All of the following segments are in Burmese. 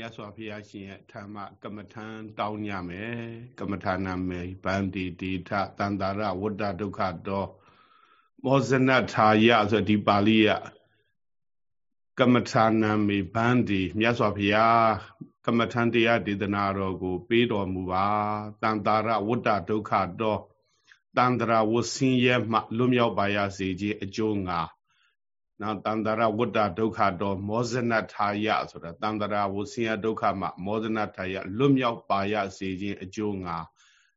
မြတ်စွာဘုရားရှင်ရဲ့ဓမ္မကမ္မထံတောင်းညမယ်ကမ္မထာနာမေဗန္တိတိထတန္တာရဝတ္တဒုက္ခတောမောဇနထာယဆိုဒီပါဠိယကမ္မထာနာမေဗန္တိမြတ်စွာဘုရားကမ္မထံတရားဒေသနာတော်ကို ပေးတော်မူပါတန္တာရဝတ္တဒုက္ခတောတန္တရာဝဆင်းရဲမှလွတ်မြောက်ပါရစေခြင်းအကျိုးငါ နောက်တန္တရာဝတ္တဒုက္ခတော်မောဇနထာယဆိုတာတန္တရာဝဆင်းရဲဒုက္ခမှမောဇနထာယလွတ်မြောက်ပါရစေခြင်းအကျိုးငါ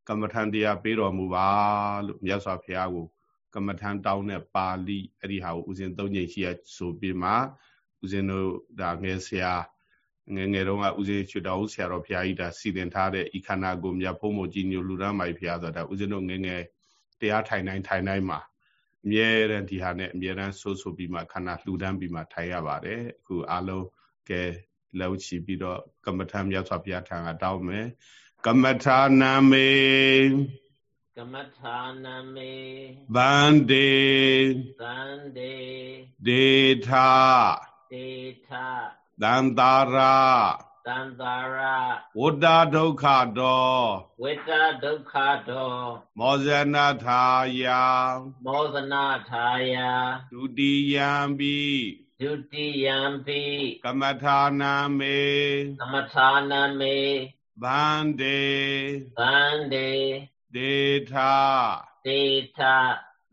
ကမ္မထံတရားပေးတော်မူပါလို့မြတ်စွာဘုရားကိုကမ္မထံတောင်းတဲ့ပါဠိအဲ့ဒီဟာကိုဦးဇင်းသုံးချိန်ရှိရဆိုပြီးမှဦးဇင်းတို့ဒါငယ်ဆရာငယ်ငယ်တုန်းကဦးဇင်းချွတ်တော်ဆရာတော်ဘုရားကြီးဒါစီတင်ထားတဲ့ဤခန္ဓာကိုမြတ်ဖုံးမို့ကြီးညိုလူရမ်းမိုက်ဘုရားဆိုတာဦးဇင်းတို့ငယ်ငယ်တရားထိုင်တိုင်းထိုင်တိုင်းမှာ အမြဲတမ်းဒီဟာနဲ့အမြဲတမ်းဆိုးဆိုပြီးမှခန္ဓာလှူဒန်းပြီးမှထိုင်ရပါတယ်အခုအားလုံးကဲလောက်ချီပြီးတော့ကမ္မထာမြတ်စွာဘုရားထံကတောင်းမယ်ကမ္မထာနာမေကမ္မထာနာမေဗန္တေသန္တေဒေထာဒေထာသန္တာရာ တံသာရဝတ္တဒုက္ခတောဝတ္တဒုက္ခတောမောဇနာထာယမောဇနာထာယဒုတိယံပိဒုတိယံပိကမ္မထာနာမေကမ္မထာနာမေဗန္တေဗန္တေဒေထာဒေထ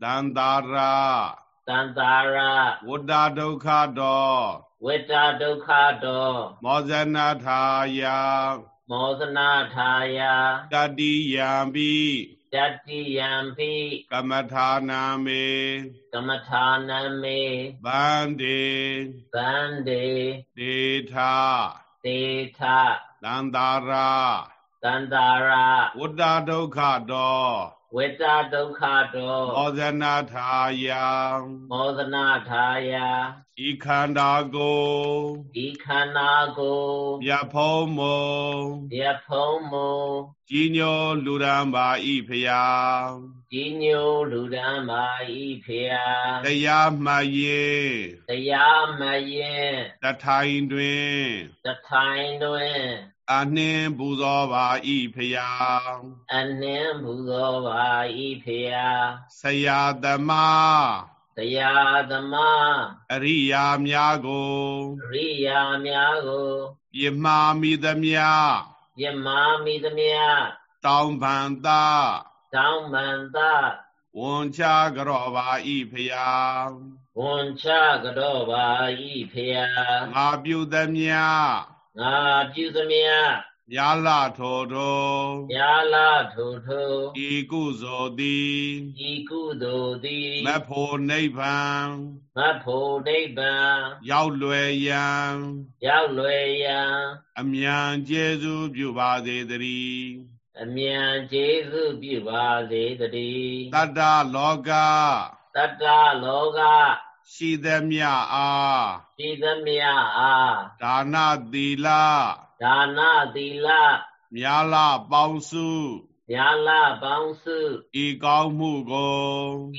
သန္တာရာသန္တာရာဝတ္တဒုက္ခတော ဝိတဒုက္ခတောမောဇနာထာယမောဇနာထာယတတိယံပိတတိယံပိကမ္မထာနာမေကမ္မထာနာမေဗန္တေဗန္တေဒေထာဒေထသန္တာရာသန္တာရာဝတ္တဒုက္ခတောဝေတဒုက္ခတောမောဇနာထာယမောဇနာထာယ ဤခန္ဓာကိုဤခန္ဓာကိုမြတ်ဖုံးမုံမြတ်ဖုံးမုံကြီးညိုလူရန်ပါဤဖျာကြီးညိုလူရန်ပါဤဖျာတရားမှရင်တရားမှရင်တထိုင်တွင်တထိုင်တွင်အနှင်းပူဇော်ပါဤဖယာအနှင်းပူဇော်ပါဤဖယာဆရာသမား တရားသမားအရိယာများကိုအရိယာများကိုပြမာမိသမျှပြမာမိသမျှတောင်းပန်သာတောင်းပန်သာဝန်ချကြောပါဤဖယာဝန်ချကြောပါဤဖယာငါပြုသမျှငါပြုသမျှ မြာလာထောထောမြာလာထောထောဤကုသိုလ်သည်ဤကုသိုလ်သည်မဖို့နိဗ္ဗာန်မဖို့နိဗ္ဗာန်ရောက်လွယ်ရန်ရောက်လွယ်ရန်အမြန်ကျေစုပြုပါစေတည်းအမြန်ကျေစုပြုပါစေတည်းတတ္တလောကတတ္တလောကရှိသမျှအားရှိသမျှအားဒါနသီလ ဒါနသီလမြာလပေါင်းစုမြာလပေါင်းစုဤကောင်းမှုကို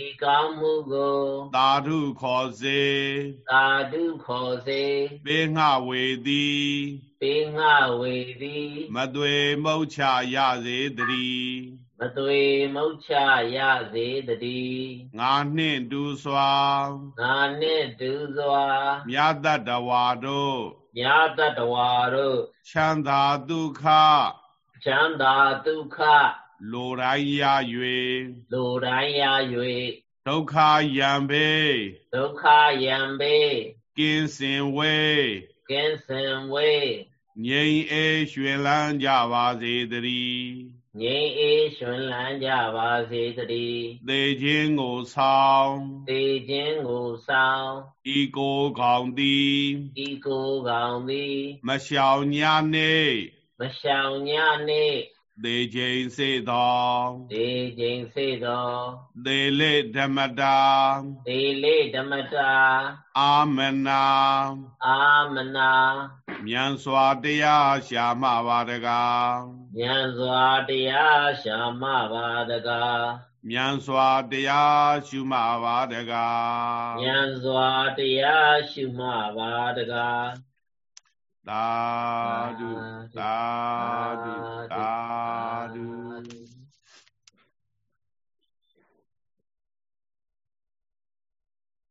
ဤကောင်းမှုကိုသာဓုခေါ်စေသာဓုခေါ်စေပေငှဝေသည်ပေငှဝေသည်မသွေမုတ်ချရစေတည်းမသွေမုတ်ချရစေတည်းငါနှင့်တူစွာငါနှင့်တူစွာမြတ်တတဝါတို့ မြတ်တတဝါတို့ချမ်းသာဒုက္ခချမ်းသာဒုက္ခလိုတိုင်းရ၍လိုတိုင်းရ၍ဒုက္ခယံပေဒုက္ခယံပေကင်းစင်ဝေကင်းစင်ဝေငြိမ်အေးရွှင်လန်းကြပါစေတည်း ငြိမ်းအေးရွှင်လန်းကြပါစေတည်းသေခြင်းကိုဆောင်သေခြင်းကိုဆောင်ဤကိုကောင်သည်ဤကိုကောင်သည်မရှောင်ညာနေမရှောင်ညာနေသေခြင်းစေသောသေခြင်းစေသောသေလေဓမ္မတာသေလေဓမ္မတာအာမနာအာမနာမြန်စွာတရားရှာမှပါတကား မြန်စွာတရားရှာမှပါတကားမြန်စွာတရားရှုမှပါတကားမြန်စွာတရားရှုမှပါတကားသာဓုသာဓုသာဓု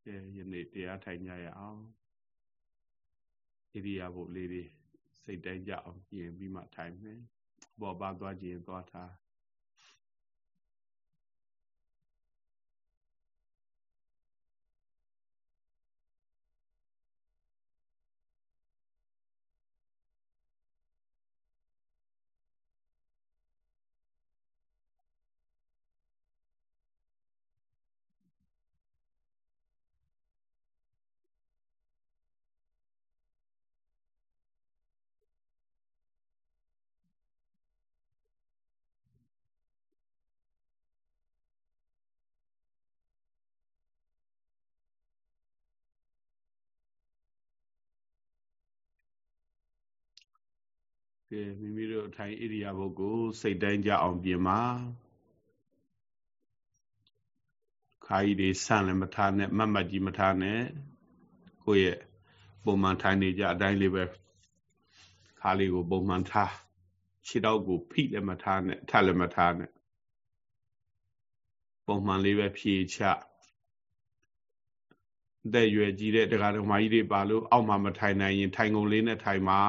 ကဲယနေ့တရားထိုင်ကြရအောင်ဣရိယာပုလေးတွေစိတ်တိုင်းကြအောင်ပြင်ပြီးမှထိုင်မယ် ပေါ်ပါသွားခြင်းသွားထား ကဲမိမိတို့အထိုင်ဣရိယာပုတ်ကိုစိတ်တိုင်းကြအောင်ပြင်ပါခါကြီးတွေဆန့်လည်းမထားနဲ့မတ်မတ်ကြီးမထားနဲ့ကိုယ့်ရဲ့ပုံမှန်ထိုင်နေကြအတိုင်းလေးပဲခါလေးကိုပုံမှန်ထားခြေထောက်ကိုဖိလည်းမထားနဲ့ထပ်လည်းမထားနဲ့ပုံမှန်လေးပဲဖြေချအသက်ရွယ်ကြီးတဲ့တရားတော်မကြီးတွေပါလို့အောက်မှာမထိုင်နိုင်ရင်ထိုင်ကုန်လေးနဲ့ထိုင်ပါ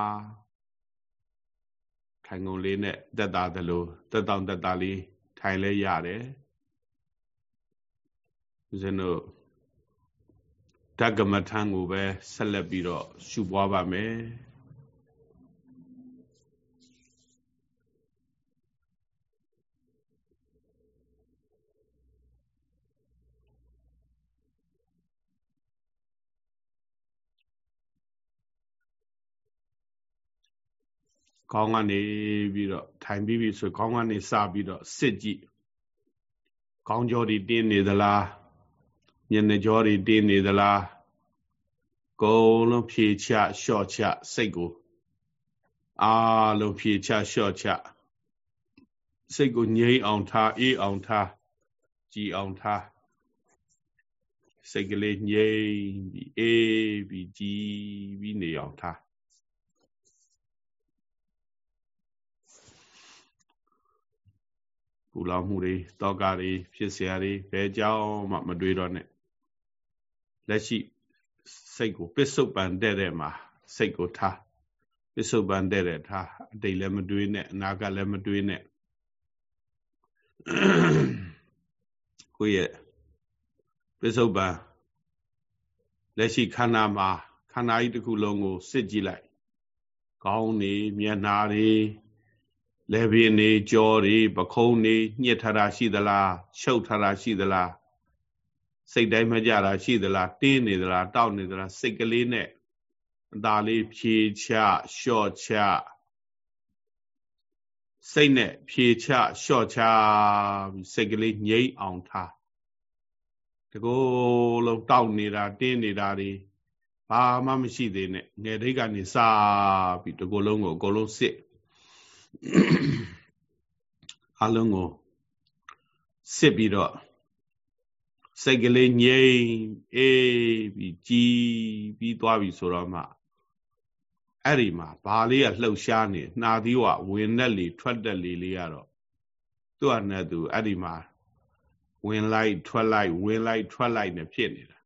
ထိုင်ကုန်လေးနဲ့တက်တာသလိုတက်တောင်တက်တာလေးထိုင်လဲရတယ်ဦးဇင်းတို့ဓကမထံကိုပဲဆက်လက်ပြီးတော့ရှုပွားပါမယ် ခေါင်းကနေပြီးတော့ထိုင်ပြီးပြီဆိုခေါင်းကနေစပြီးတော့စစ်ကြည့်ခေါင်းကြောတွေတင်းနေသလားမျက်နှာကြောတွေတင်းနေသလားကုံလုံးဖြေချလျှော့ချစိတ်ကိုအာလုံးဖြေချလျှော့ချစိတ်ကိုငြိမ်အောင်ထားအေးအောင်ထားကြည်အောင်ထားစိတ်ကလေးငြိမ်ပြီးအေးပြီးကြည်ပြီးနေအောင်ထား ပူလောင်မှုတွေတောကတွေဖြစ်เสียတွေဘယ်ကြောင်းမှမတွေးတော့နဲ့လက်ရှိစိတ်ကိုပစ္စုပန်တဲ့တဲ့မှာစိတ်ကိုထားပစ္စုပန်တဲ့တဲ့ထားအတိတ်လည်းမတွေးနဲ့အနာဂတ်လည်းမတွေးနဲ့ကိုယ့်ရဲ့ပစ္စုပန်လက်ရှိခန္ဓာမှာခန္ဓာကြီးတစ်ခုလုံးကိုစစ်ကြည့်လိုက်ကောင်းနေမျက်နာတွေ လက်ပြင်းနေကြောတွေပခုံးနေညှစ်ထတာရှိသလားရှုပ်ထတာရှိသလားစိတ်တိုင်းမကြတာရှိသလားတင်းနေသလားတောက်နေသလားစိတ်ကလေးနဲ့အသာလေးဖြေချလျှော့ချစိတ်နဲ့ဖြေချလျှော့ချပြီးစိတ်ကလေးငြိမ့်အောင်ထားတကောလုံးတောက်နေတာတင်းနေတာတွေဘာမှမရှိသေးနဲ့ငယ်တိတ်ကနေစပြီးတကောလုံးကိုအကုန်လုံးစစ် အလုံးကိုစစ်ပြီးတော့စိတ်ကလေးငြိမ်အေးပြီးကြည်ပြီးသွားပြီဆိုတော့မှအဲ့ဒီမှာဘာလေးကလှုပ်ရှားနေနှာသီးဝဝင်တဲ့လေထွက်တဲ့လေလေးကတော့သူ့အနဲ့သူအဲ့ဒီမှာဝင်လိုက်ထွက်လိုက်ဝင်လိုက်ထွက်လိုက်နဲ့ဖြစ်နေတာ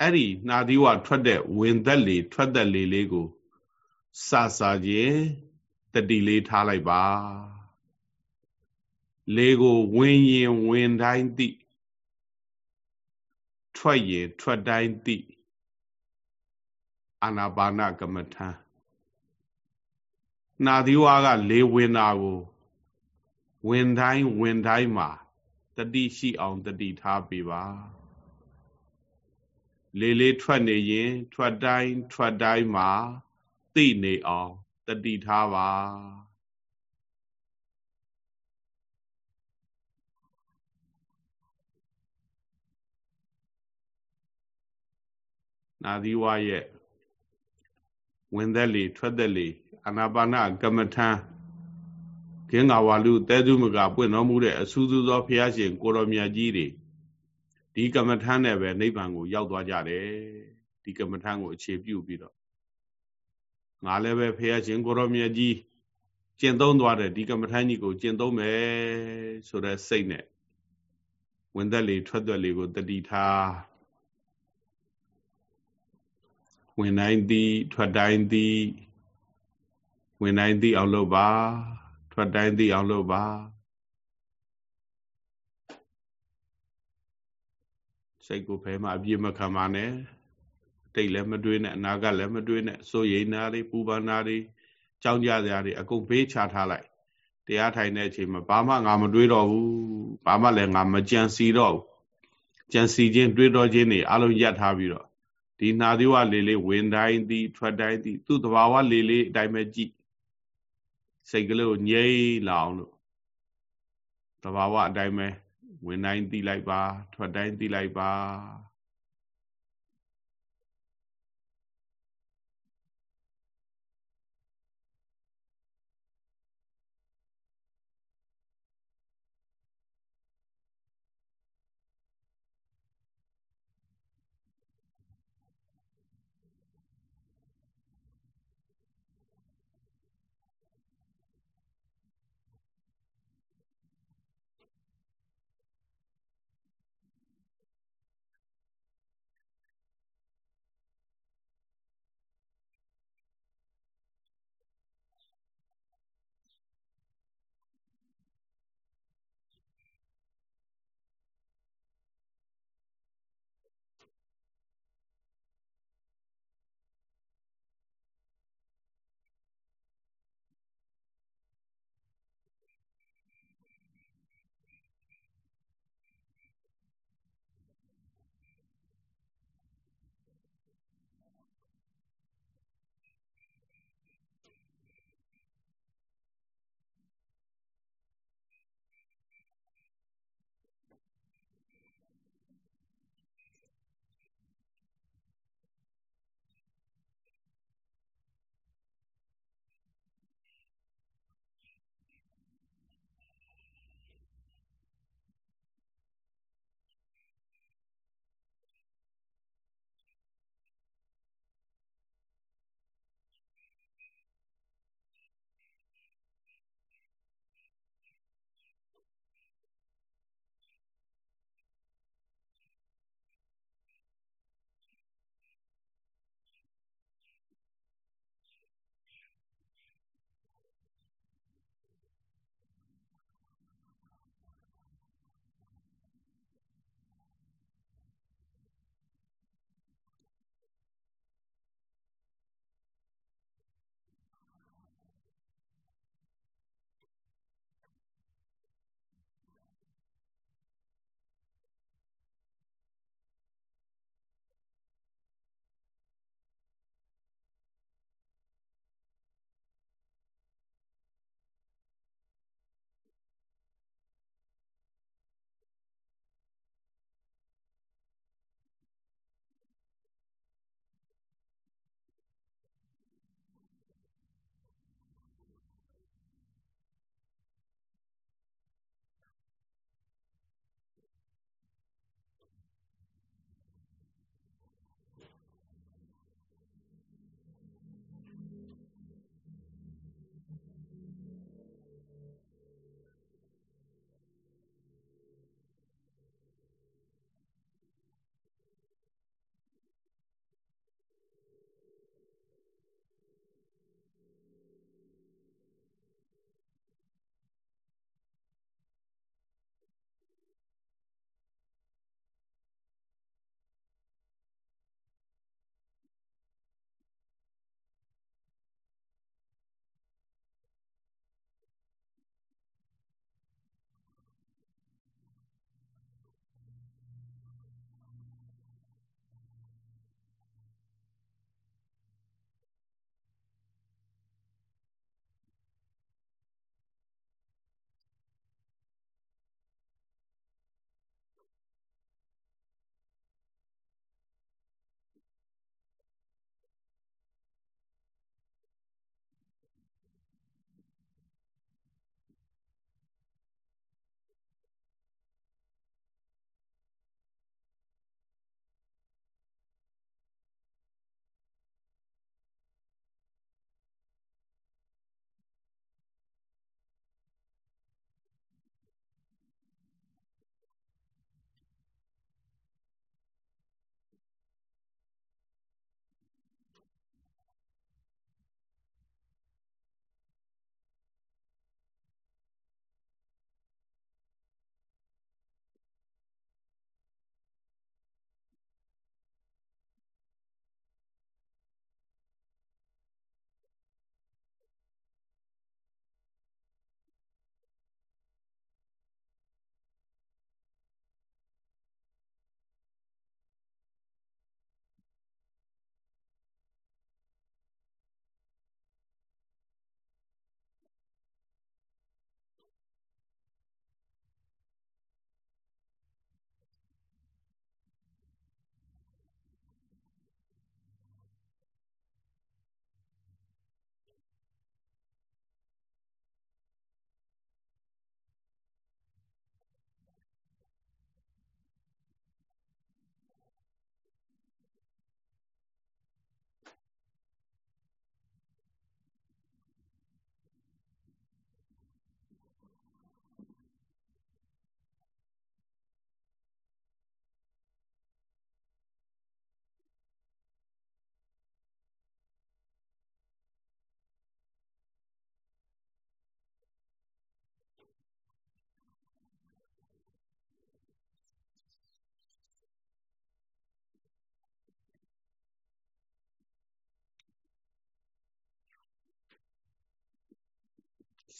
အဲ့ဒီနှာသီးဝထွက်တဲ့ဝင်သက်လေထွက်သက်လေလေးကိုစစခြင်း တတိလေးထားလိုက်ပါလေကိုဝင်ရင်ဝင်တိုင်းသိထွက်ရင်ထွက်တိုင်းသိအာနာပါနကမ္မထံနာသီဝါကလေဝင်တာကိုဝင်တိုင်းဝင်တိုင်းမှာတတိရှိအောင်တတိထားပေးပါလေလေးထွက်နေရင် ထွက်တိုင်းထွက်တိုင်းမှာသိနေအောင် တတိထားပါနာသီဝရဲ့ဝင်သက်လေထွက်သက်လေအာနာပါနကမ္မထံခင်းငါဝါလူတဲသူမကပွင့်တော်မူတဲ့အဆူဆူသောဘုရားရှင်ကိုတော်မြတ်ကြီးတွေဒီကမ္မထံနဲ့ပဲနိဗ္ဗာန်ကိုရောက်သွားကြတယ်ဒီကမ္မထံကိုအခြေပြုပြီးတော့ ငါလည်းပဲဖះရှင်ကိုရောမြတ်ကြီးကျင့်သုံးသွားတဲ့ဒီကမ္မထမ်းကြီးကိုကျင့်သုံးမယ်ဆိုတဲ့စိတ်နဲ့ဝင်သက်လေထွက်သက်လေကိုတတိထားဝင်တိုင်းသည်ထွက်တိုင်းသည်ဝင်တိုင်းသည်အောင်လုပ်ပါထွက်တိုင်းသည်အောင်လုပ်ပါစိတ်ကိုဖဲမှာအပြည့်မခံပါနဲ့ တိတ်လည်းမတွေးနဲ့အနာကလည်းမတွေးနဲ့စိုးရိမ်နာတွေပူပန်နာတွေကြောင်းကြစရာတွေအကုန်ဘေးချထားလိုက်တရားထိုင်တဲ့အချိန်မှာဘာမှငါမတွေးတော့ဘူးဘာမှလည်းငါမကြံစီတော့ဘူးကြံစီခြင်းတွေးတော့ခြင်းတွေအလုံးရပ်ထားပြီးတော့ဒီနာသီဝလေလေးဝင်တိုင်းသည်ထွက်တိုင်းသည်သူ့တဘာဝလေလေးအတိုင်းပဲကြည့်စိတ်ကလေးကိုငြိမ့်လာအောင်လို့တဘာဝအတိုင်းပဲဝင်တိုင်းသိလိုက်ပါထွက်တိုင်းသိလိုက်ပါ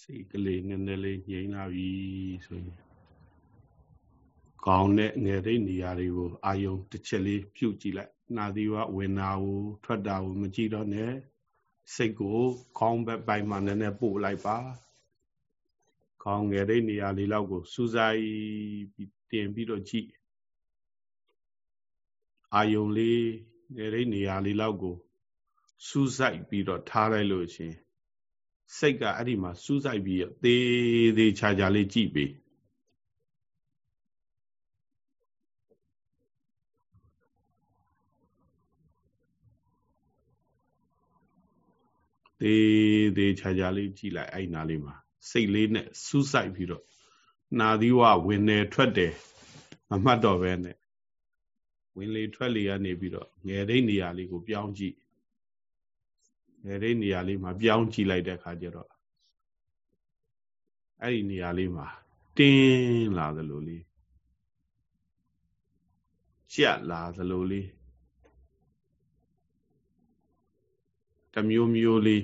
စိတ်ကလေးနည်းနည်းလေးငြိမ်လာပြီဆိုရင်ကောင်းတဲ့ငယ်တဲ့နေရာတွေကိုအာယုံတစ်ချက်လေးပြုတ်ကြည့်လိုက်နာသီဝဝင်နာကိုထွက်တာကိုမကြည့်တော့နဲ့စိတ်ကိုခေါင်းဘက်ပိုင်းမှာနည်းနည်းပို့လိုက်ပါခေါင်းငယ်တဲ့နေရာလေးလောက်ကိုစူးစိုက်ပြီးတင်ပြီးတော့ကြည့်အာယုံလေးငယ်တဲ့နေရာလေးလောက်ကိုစူးစိုက်ပြီးတော့ထားလိုက်လို့ရှင် စိတ်ကအဲ့ဒီမှာစူးစိုက်ပြီးသေးသေးချာချာလေးကြည့်ပြီးသေးသေးချာချာလေးကြည့်လိုက်အဲ့နာလေးမှာစိတ်လေးနဲ့စူးစိုက်ပြီးတော့နာသီဝဝင်နေထွက်တယ်မမှတ်တော့ပဲနဲ့ဝင်လေထွက်လေကနေပြီးတော့ငယ်တဲ့နေရာလေးကိုပြောင်းကြည့် ငယ်တဲ့နေရာလေးမှာပြောင်းကြည့်လိုက်တဲ့အခါကျတော့အဲ့ဒီနေရာလေးမှာတင်းလာသလိုလေးကြက်လာသလိုလေးတမျိုးမျိုးလေး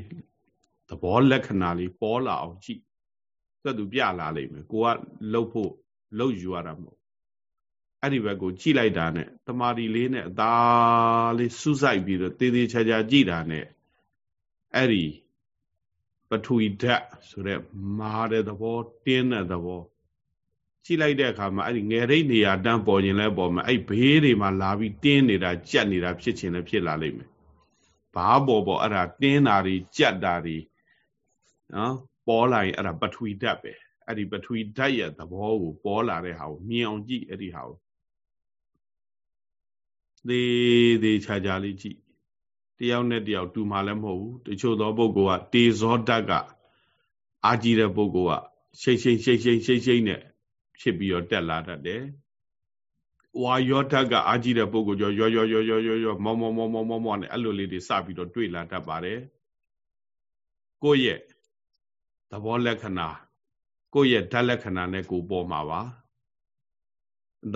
သဘောလက္ခဏာလေးပေါ်လာအောင်ကြည့်သက်သူပြလာလိမ့်မယ်ကိုကလှုပ်ဖို့လှုပ်ယူရတာမဟုတ်အဲ့ဒီဘက်ကိုကြည့်လိုက်တာနဲ့တမာဒီလေးနဲ့အသာလေးစူးစိုက်ပြီးတော့တေးသေးချာချာကြည့်တာနဲ့ အဲ့ဒီပထဝီဓာတ်ဆိုတဲ့မာတဲ့သဘောတင်းတဲ့သဘောကြည့်လိုက်တဲ့အခါမှာအဲ့ဒီငယ်ရိတ်နေရာတန်းပေါ်ရင်လည်းပေါ်မှာအဲ့ဘေးတွေမှာလာပြီးတင်းနေတာကြက်နေတာဖြစ်ခြင်းလည်းဖြစ်လာလိမ့်မယ်ဘာပေါ်ပေါ်အဲ့ဒါတင်းတာတွေကြက်တာတွေနော်ပေါ်လာရင်အဲ့ဒါပထဝီဓာတ်ပဲအဲ့ဒီပထဝီဓာတ်ရဲ့သဘောကိုပေါ်လာတဲ့ဟာကိုမြင်အောင်ကြည့်အဲ့ဒီဟာကိုသေးသေးချာချာလေးကြည့် တယောက်နဲ့တယောက်တူမှလည်းမဟုတ်ဘူးတချို့သောပုဂ္ဂိုလ်ကတေဇောဓာတ်ကအာကြည့်တဲ့ပုဂ္ဂိုလ်ကရှိတ်ရှိတ်ရှိတ်ရှိတ်ရှိတ်ရှိတ်နဲ့ဖြစ်ပြီးတော့တက်လာတတ်တယ်ဝါယောဓာတ်ကအာကြည့်တဲ့ပုဂ္ဂိုလ်ကြောရောရောရောရောရောရောမောမောမောမောမောမောနဲ့အဲ့လိုလေးတွေစပြီးတော့တွေ့လာတတ်ပါတယ်ကိုယ့်ရဲ့သဘောလက္ခဏာကိုယ့်ရဲ့ဓာတ်လက္ခဏာနဲ့ကိုပေါ်မှာပါ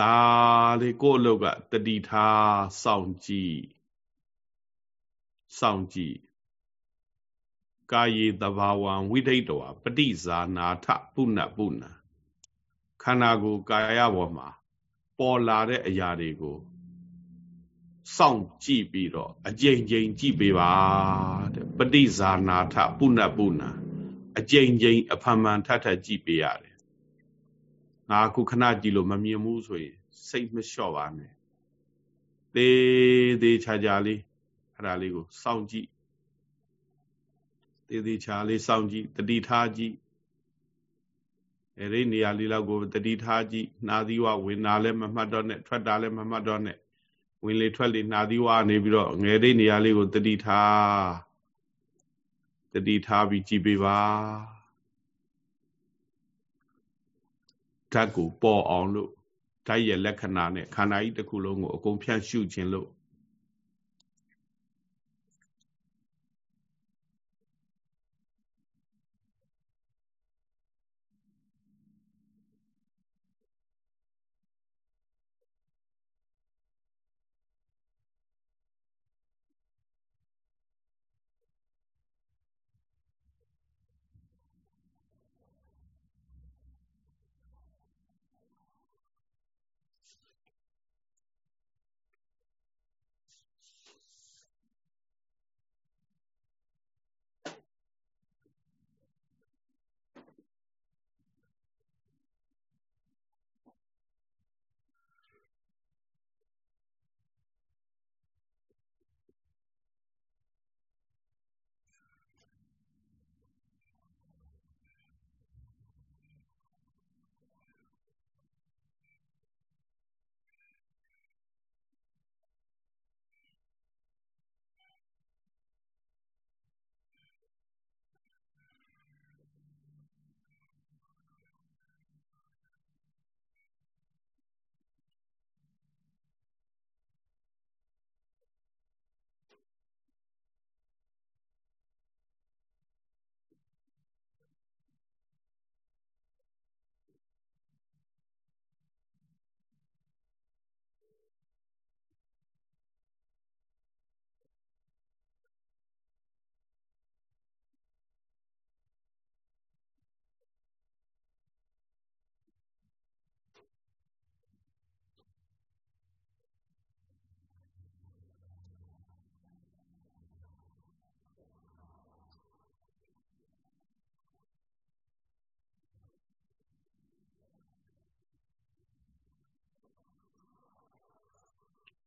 ဒါလေးကိုယ့်အလုပ်ကတတိထားစောင့်ကြည့် စောင့်ကြည့်ကာယေတဘာဝံဝိဒိတဝပฏิဇာနာထပုဏ္ဏပုဏ္ဏခန္ဓာကိုယ်ကာယဘောမှာပေါ်လာတဲ့အရာတွေကိုစောင့်ကြည့်ပြီးတော့အကြိမ်ကြိမ်ကြည့်ပေးပါတဲ့ပฏิဇာနာထပုဏ္ဏပုဏ္ဏအကြိမ်ကြိမ်အဖန်ဖန်ထထကြည့်ပေးရတယ်ငါခုခဏကြည့်လို့မမြင်ဘူးဆိုရင်စိတ်မလျှော့ပါနဲ့သေးသေးချာချာလေး အဲ့ဒါလေးကိုစောင့်ကြည့်သေးသေးချာလေးစောင့်ကြည့်တတိထားကြည့်အဲ့ဒီနေရာလေးလောက်ကိုတတိထားကြည့်နာသီဝဝင်နာလည်းမမှတ်တော့နဲ့ထွက်တာလည်းမမှတ်တော့နဲ့ဝင်လေထွက်လေနာသီဝနေပြီးတော့ငယ်တဲ့နေရာလေးကိုတတိထားတတိထားပြီးကြည့်ပေးပါဓာတ်ကိုပေါ်အောင်လို့ဓာတ်ရဲ့လက္ခဏာနဲ့ခန္ဓာကြီးတစ်ခုလုံးကိုအကုန်ဖြန့်ရှုခြင်းလို့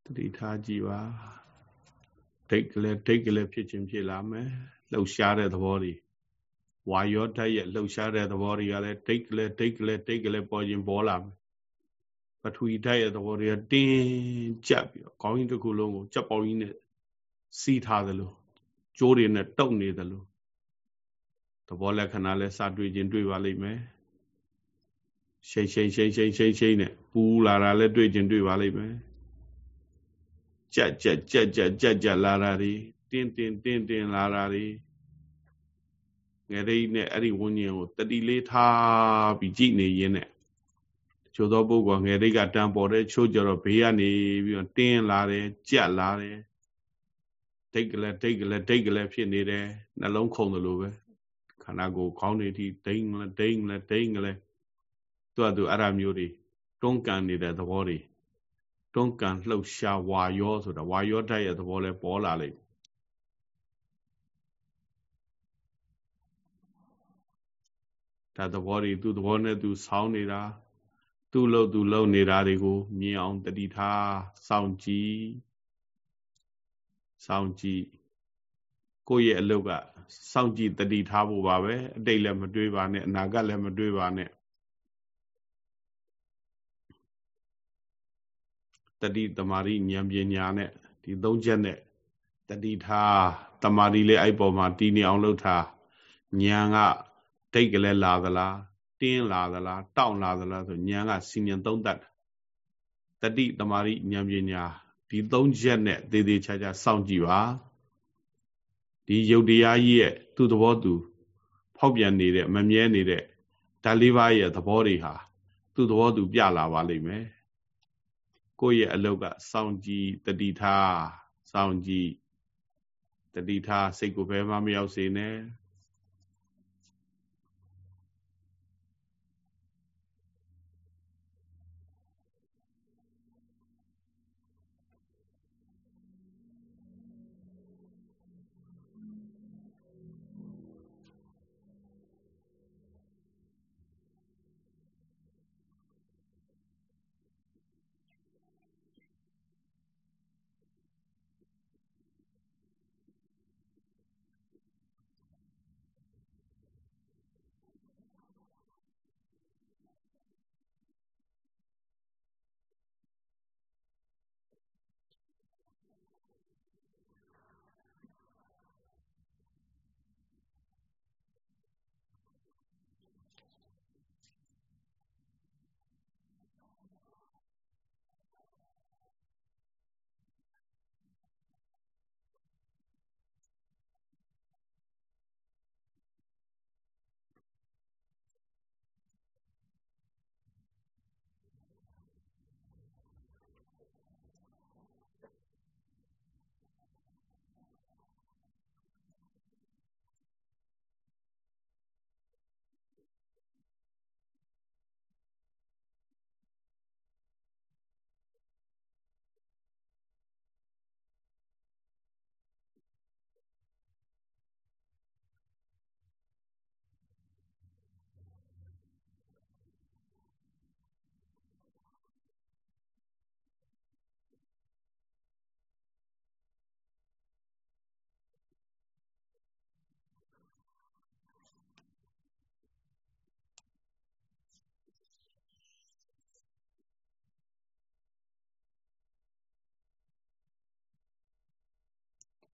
တတိထားကြည့်ပါဒိတ်ကလေးဒိတ်ကလေးဖြစ်ခြင်းဖြစ်လာမယ်လှုပ်ရှားတဲ့သဘောတွေဝါယောဓာတ်ရဲ့လှုပ်ရှားတဲ့သဘောတွေကလည်းဒိတ်ကလေးဒိတ်ကလေးဒိတ်ကလေးပေါ်ခြင်းပေါ်လာမယ်ပထဝီဓာတ်ရဲ့သဘောတွေကတင်းကြပ်ပြီးတော့ခေါင်းကြီးတစ်ခုလုံးကိုကြက်ပေါင်းကြီးနဲ့စီးထားသလိုကြိုးတွေနဲ့တုပ်နေသလိုသဘောလက္ခဏာလဲစတွေ့ခြင်းတွေ့ပါလိမ့်မယ်ရှိန်ရှိန်ရှိန်ရှိန်ရှိန်ရှိန်နဲ့ပူလာတာလဲတွေ့ခြင်းတွေ့ပါလိမ့်မယ် ကြက်ကြက်ကြက်ကြက်ကြက်ကြက်လာတာတွေတင်းတင်းတင်းတင်းလာတာတွေငရိနဲ့အဲ့ဒီဝဉ္ဉဉ်ကိုတတိလေးထားပြီးကြည့်နေရင်းနဲ့ချို့သောပုဂ္ဂိုလ်ငရိကတန်ပေါ်တဲ့ချို့ကြတော့ဘေးကနေပြီးတော့တင်းလာတယ်ကြက်လာတယ်ဒိတ်ကလေးဒိတ်ကလေးဒိတ်ကလေးဖြစ်နေတယ်နှလုံးခုန်တယ်လို့ပဲခန္ဓာကိုယ်ခေါင်းတွေထိဒိမ့်လဲဒိမ့်လဲဒိမ့်လဲသူကသူအဲ့ဒါမျိုးတွေတွန်းကန်နေတဲ့သဘောတွေ တွန်းကန်လှုပ်ရှားဝါယောဆိုတာဝါယောဓာတ်ရဲ့သဘောလဲပေါ်လာလိမ့်ဒါသဘောတွေသူ့သဘောနဲ့သူဆောင်းနေတာသူ့လို့သူလုံနေတာတွေကိုမြင်အောင်တတိထားစောင့်ကြည့်စောင့်ကြည့်ကိုယ့်ရဲ့အလုပ်ကစောင့်ကြည့်တတိထားဖို့ပါပဲအတိတ်လည်းမတွေးပါနဲ့အနာဂတ်လည်းမတွေးပါနဲ့ တတိတမာရီဉာဏ်ပညာနဲ့ဒီသုံးချက်နဲ့တတိထားတမာရီလေးအဲ့ပေါ်မှာတည်နေအောင်လုပ်ထားဉာဏ်ကဒိတ်ကလေးလာသလားတင်းလာသလားတောင့်လာသလားဆိုဉာဏ်ကစီဉဏ်သုံးတတ်တတိတမာရီဉာဏ်ပညာဒီသုံးချက်နဲ့သေးသေးချာချာစောင့်ကြည့်ပါဒီယုတ်တရားကြီးရဲ့သူ့သဘောသူဖောက်ပြန်နေတဲ့မမြဲနေတဲ့ဓာတ်လေးပါးရဲ့သဘောတွေဟာသူ့သဘောသူပြလာပါလိမ့်မယ် ကိုယ့်ရဲ့အလုတ်ကစောင့်ကြည့်တတိထားစောင့်ကြည့်တတိထားစိတ်ကိုဘယ်မှမရောက်စေနဲ့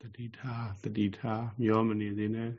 တတိထားတတိထားမျောမနေသေးနဲ့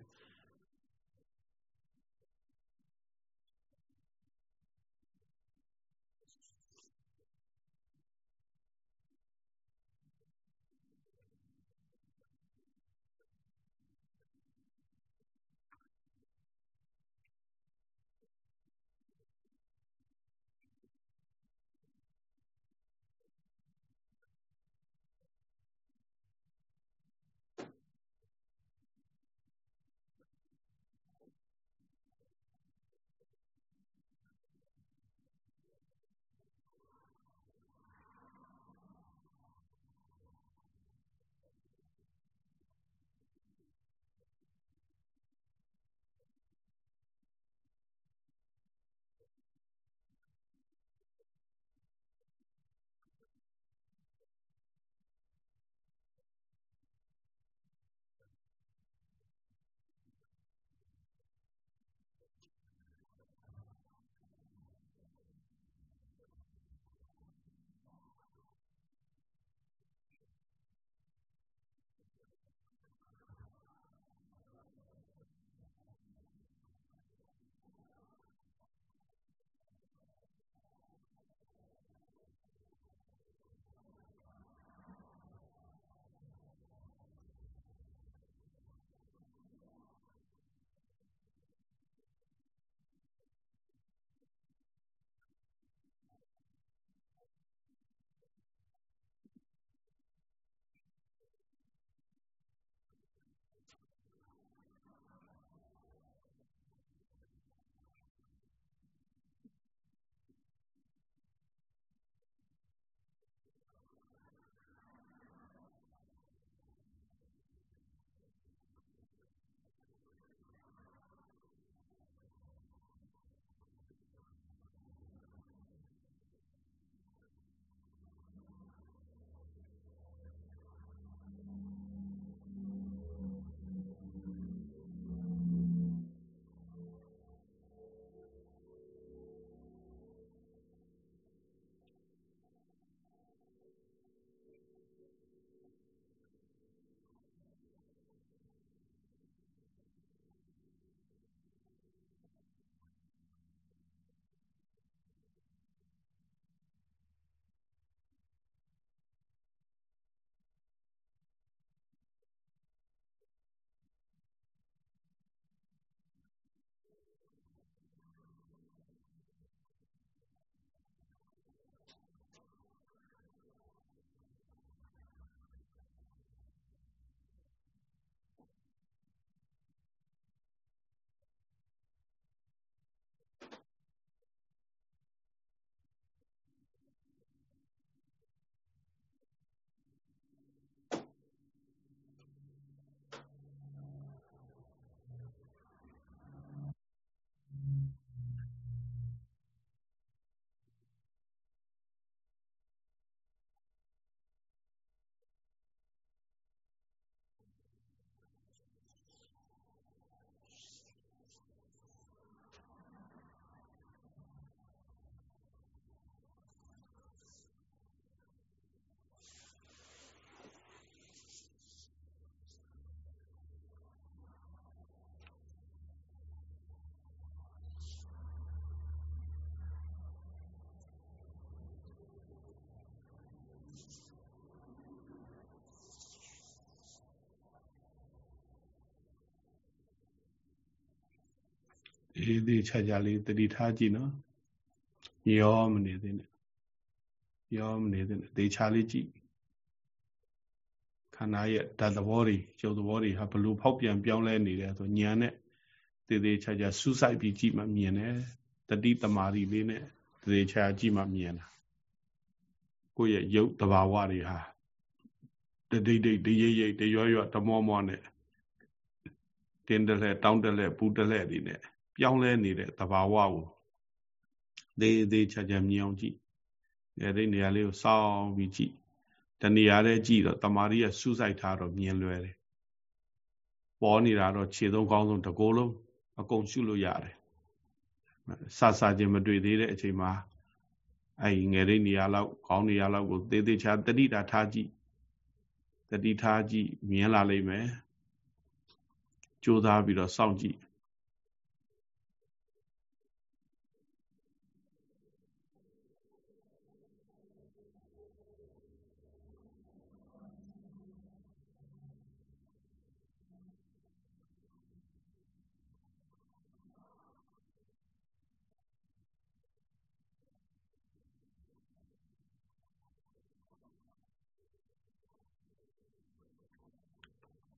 အေးသေးချာချာလေးတတိထားကြည့်နော်ရောမနေသေးနဲ့ရောမနေသေးနဲ့သေချာလေးကြည့်ခန္ဓာရဲ့ဓာတ်သဘောတွေကျုပ်သဘောတွေဟာဘလို့ဖောက်ပြန်ပြောင်းလဲနေတယ်ဆိုညံနဲ့သေသေးချာချာစူးစိုက်ပြီးကြည့်မှမြင်တယ်တတိတမာရီလေးနဲ့သေသေးချာကြည့်မှမြင်တာကိုယ့်ရဲ့ရုပ်တဘာဝတွေဟာတဒိဒိတရိပ်ရိပ်တရွရွတမောမောနဲ့တင်းတလဲတောင်းတလဲပူတလဲတွေနဲ့ ပြောင်းလဲနေတဲ့သဘာဝကိုသေးသေးချာချာမြင်အောင်ကြည့်အဲဒီနေရာလေးကိုစောင်းပြီးကြည့်တနေရာလေးကြည့်တော့တမာရီကစူးစိုက်ထားတော့မြင်လွယ်တယ်ပေါ်နေတာတော့ခြေသုံးကောင်းဆုံးတကိုယ်လုံးအကုန်ရှုလို့ရတယ်ဆဆချင်းမတွေ့သေးတဲ့အချိန်မှာအဲဒီငယ်လေးနေရာလောက်ကောင်းနေရာလောက်ကိုသေးသေးချာတတိတာထားကြည့်တတိထားကြည့်မြင်လာလိမ့်မယ်ကြိုးစားပြီးတော့စောင့်ကြည့်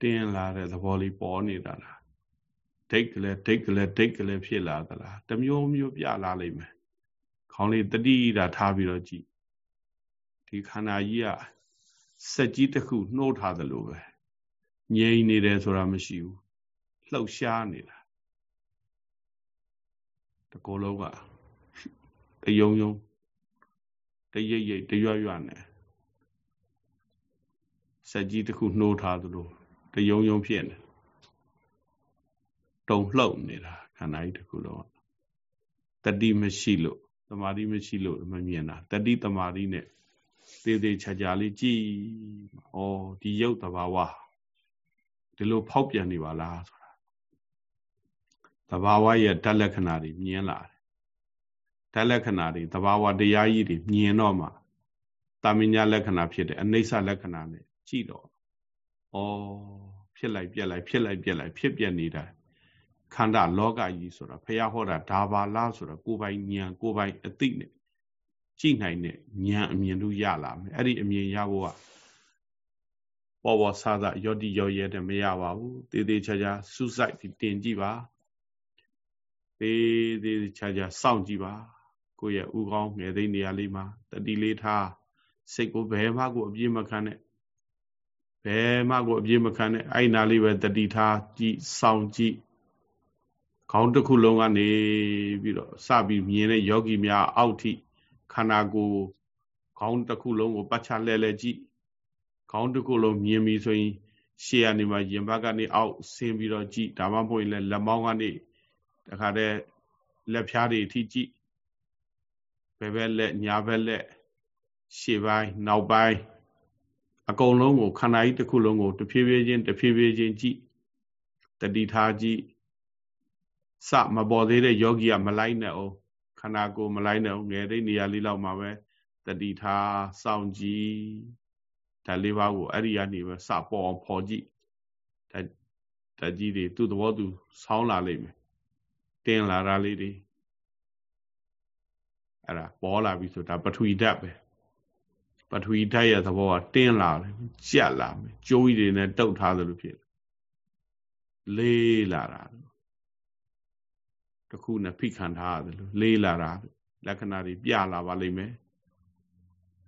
တင်းလာတဲ့သဘောလေးပေါ်နေတာလားဒိတ်ကလေးဒိတ်ကလေးဒိတ်ကလေးဖြစ်လာသလားတမျိုးမျိုးပြလာလိမ့်မယ်ခေါင်းလေးတတိတာထားပြီးတော့ကြည့်ဒီခန္ဓာကြီးကစက်ကြီးတစ်ခုနှိုးထားသလိုပဲငြိမ်နေတယ်ဆိုတာမရှိဘူးလှုပ်ရှားနေတာတကောလုံးကတယုံယုံတရိပ်ရိပ်တရွရွနဲ့စက်ကြီးတစ်ခုနှိုးထားသလို တယုံယုံဖြစ်နေတုံလှုပ်နေတာခန္ဓာကြီးတစ်ခုလုံးတတိမရှိလို့တမာတိမရှိလို့မမြင်တာတတိတမာတိနဲ့သေးသေးချာချာလေးကြည်ဩဒီရုပ်တဘာဝဒီလိုဖောက်ပြန်နေပါလားဆိုတာတဘာဝရဲ့ဓာတ်လက္ခဏာတွေမြင်လာတယ်ဓာတ်လက္ခဏာတွေတဘာဝတရားကြီးတွေမြင်တော့မှတာမညာလက္ခဏာဖြစ်တဲ့အနိစ္စလက္ခဏာနဲ့ကြည့်တော့ ဩဖြစ်လိုက်ပြက်လိုက်ဖြစ်လိုက်ပြက်လိုက်ဖြစ်ပြက်နေတာခန္ဓာလောကကြီးဆိုတာဖះဟောတာဒါပါလားဆိုတော့ကိုယ်ပိုင်ဉာဏ်ကိုယ်ပိုင်အသိနဲ့ကြည့်နိုင်တဲ့ဉာဏ်အမြင်တို့ရလာမယ်အဲ့ဒီအမြင်ရဖို့ကပေါ်ပေါ်ဆာဆာယောတိယောရဲတဲ့မရပါဘူးတေးသေးချာချာစူးစိုက်ပြီးတင်ကြည့်ပါသေးသေးချာချာစောင့်ကြည့်ပါကိုယ့်ရဲ့ဥကောင်းငယ်သိနေရာလေးမှာတတိလေးထားစိတ်ကိုဘယ်မှကိုအပြည့်မခံနဲ့ ဘယ်မှကိုအပြည့်မခံနဲ့အဲ့နာလေးပဲတတိထားကြည့်စောင့်ကြည့်ခေါင်းတစ်ခုလုံးကနေပြီးတော့စပြီးမြင်တဲ့ယောဂီများအောက်ထိခန္ဓာကိုယ်ခေါင်းတစ်ခုလုံးကိုပတ်ချလဲလဲကြည့်ခေါင်းတစ်ခုလုံးမြင်ပြီဆိုရင်ရှေ့ကနေမှရင်ဘတ်ကနေအောက်ဆင်းပြီးတော့ကြည့်ဒါမှမဟုတ်ရင်လည်းလက်မောင်းကနေတခါတည်းလက်ဖြားတွေအထိကြည့်ဘယ်ဘက်လက်ညာဘက်လက်ရှေ့ပိုင်းနောက်ပိုင်း အကုန်လုံးကိုခန္ဓာကြီးတစ်ခုလုံးကိုတဖြည်းဖြည်းချင်းတဖြည်းဖြည်းချင်းကြည့်တတိထားကြည့်စမပေါ်သေးတဲ့ယောဂီကမလိုက်နဲ့အောင်ခန္ဓာကိုယ်မလိုက်နဲ့အောင်ငယ်တဲ့နေရာလေးလောက်မှာပဲတတိထားစောင့်ကြည့်ဓာတ်လေးပါးကိုအဲ့ဒီကနေပဲစပေါ်အောင်ဖော်ကြည့်ဓာတ်ဓာတ်ကြီးတွေသူ့သဘောသူဆောင်းလာလိမ့်မယ်တင်းလာတာလေးတွေအဲ့ဒါပေါ်လာပြီဆိုတာပထဝီဓာတ်ပဲ ပထဝီဓာတ်ရဲ့သဘောကတင်းလာတယ်ကြက်လာမယ်ကျိုးကြီးတွေနဲ့တုတ်ထားသလိုဖြစ်လေးလာတာတခုနဲ့ဖိခံထားရတယ်လို့လေးလာတာလက္ခဏာတွေပြလာပါလိမ့်မယ်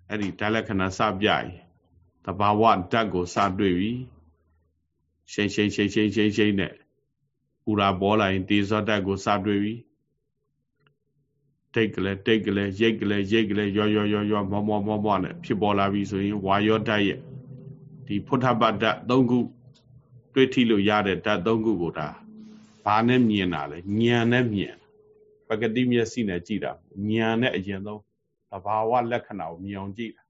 အဲ့ဒီဓာတ်လက္ခဏာစပြရင်တဘာဝဓာတ်ကိုစတွေ့ပြီရှိန်ရှိန်ရှိန်ရှိန်ရှိန်ရှိန်နဲ့ဥရာပေါ်လာရင်တေဇောဓာတ်ကိုစတွေ့ပြီ တိတ်ကလေးတိတ်ကလေးရိတ်ကလေးရိတ်ကလေးရောရောရောရောမောမောမောမောနဲ့ဖြစ်ပေါ်လာပြီဆိုရင်ဝါယောဓာတ်ရဲ့ဒီဖုထပတ္တ၃ခုတွေ့ထိလို့ရတဲ့ဓာတ်၃ခုကိုဒါဘာနဲ့မြင်တာလဲဉာဏ်နဲ့မြင်ပကတိမျက်စိနဲ့ကြည့်တာဉာဏ်နဲ့အရင်ဆုံးသဘာဝလက္ခဏာကိုမြင်အောင်ကြည့်တာ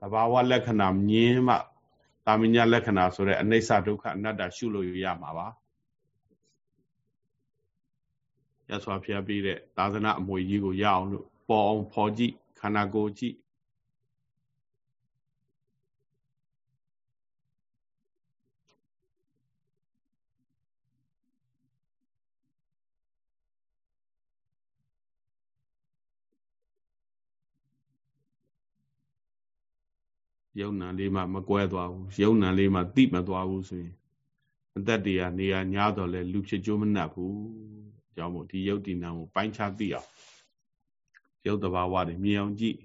သဘာဝလက္ခဏာမြင်မှတာမညာလက္ခဏာဆိုတဲ့အနိစ္စဒုက္ခအနတ္တရှုလို့ရမှာပါ ရသော်ဖျားပေးတဲ့သာသနာအမွေကြီးကိုရအောင်လို့ပေါ်အောင်ဖော်ကြည့်ခန္ဓာကိုယ်ကြည့်ယုံနာလေးမှမကွဲသွားဘူးယုံနာလေးမှတိမသွားဘူးဆိုရင်အသက်တရာနေရာညားတော့လဲလူဖြစ်ကြိုးမနှက်ဘူး ကြောင့်မို့ဒီယုတ်တိနာကိုပိုင်းခြားသိအောင်ယုတ်တဘာဝတွေမြင်အောင်ကြည့်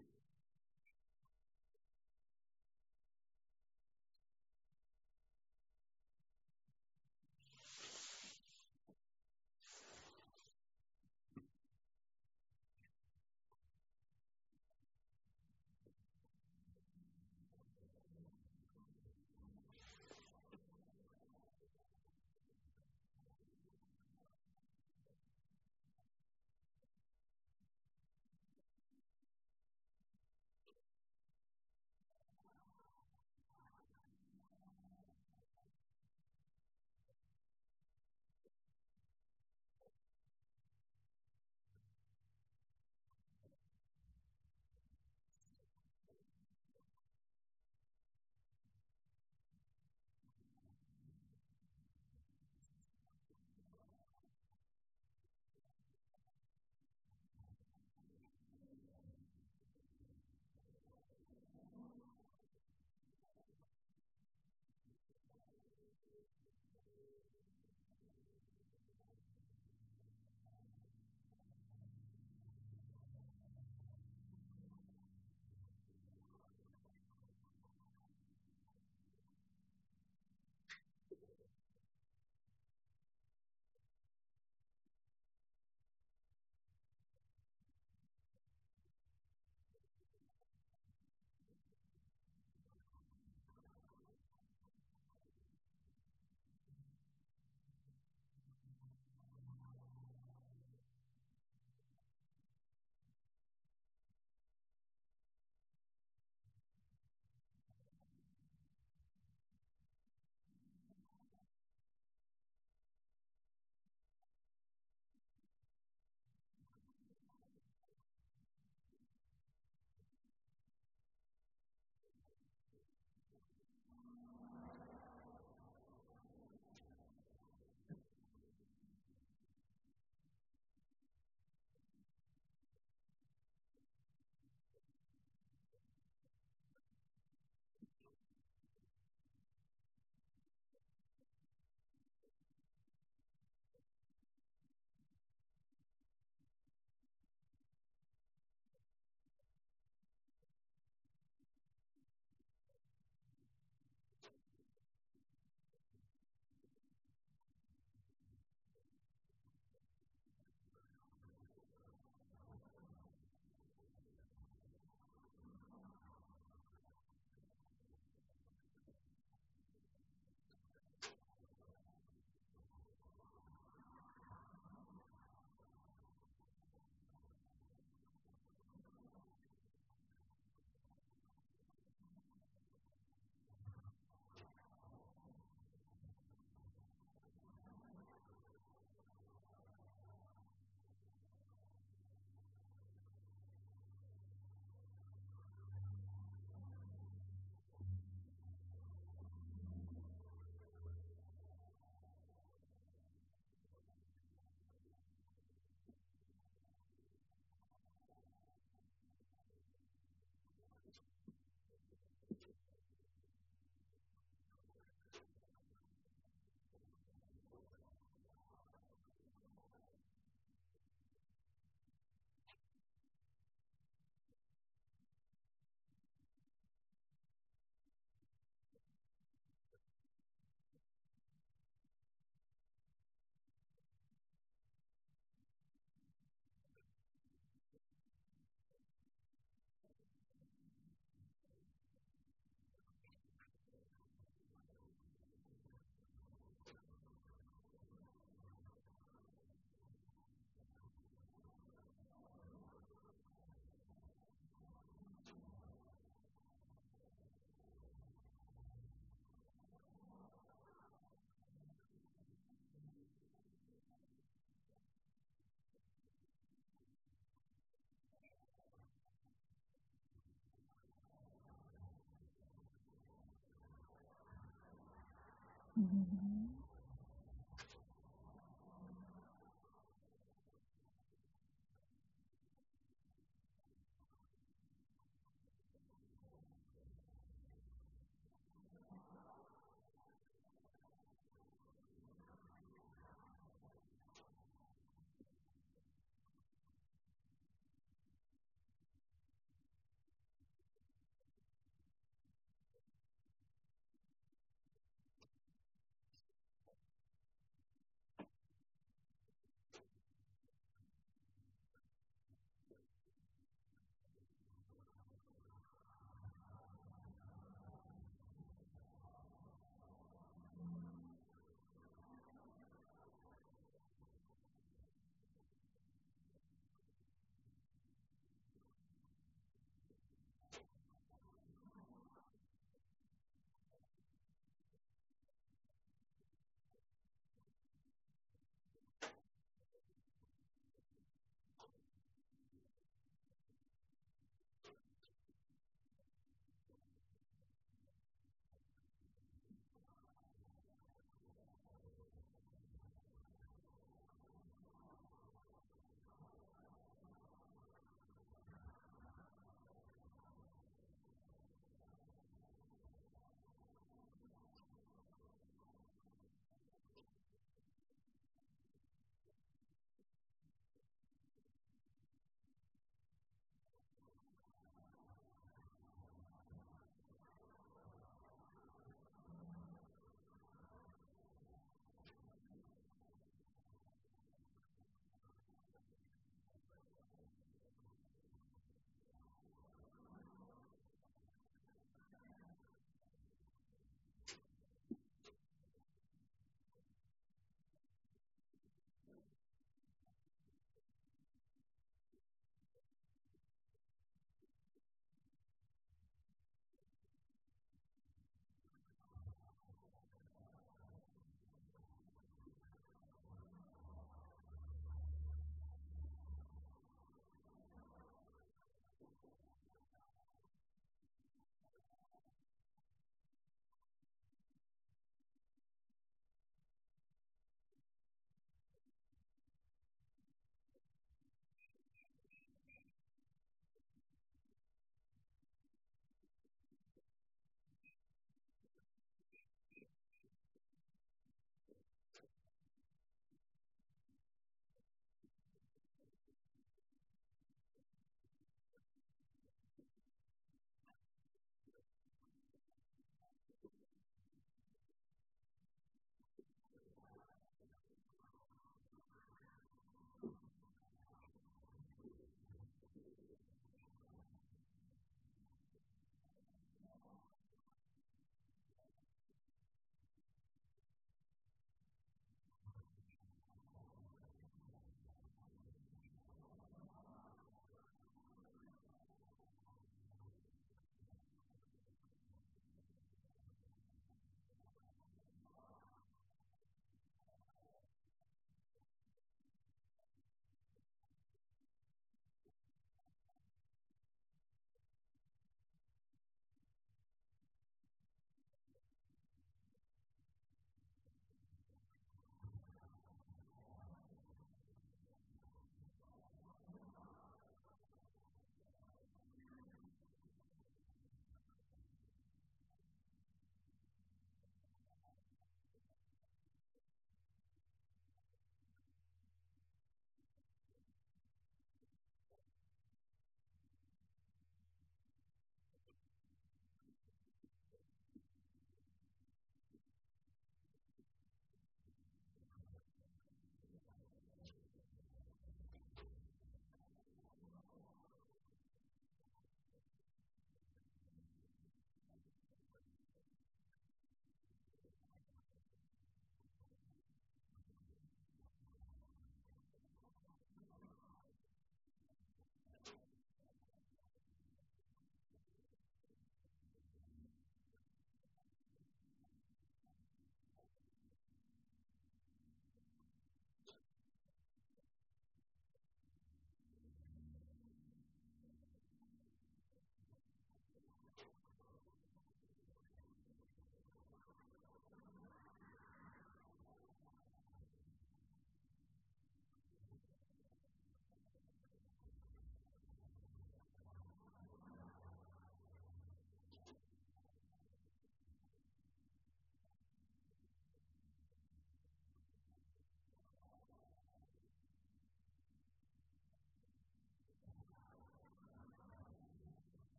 Mm-hmm.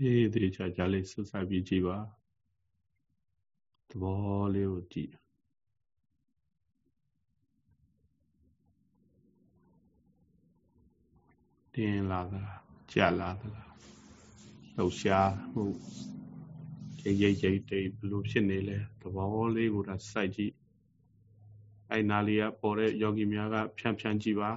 အေးတေချာချာလေးဆွဆက်ပြီးကြည့်ပါသဘောလေးကိုကြည့်တင်းလာသလားကြက်လာသလားလှုပ်ရှားမှုရိတ်ရိတ်ရိတ်တိတ်ဘလို့ဖြစ်နေလဲသဘောလေးကိုဒါစိုက်ကြည့်အဲ့နာလီကပေါ်တဲ့ယောဂီများကဖြန့်ဖြန့်ကြည့်ပါ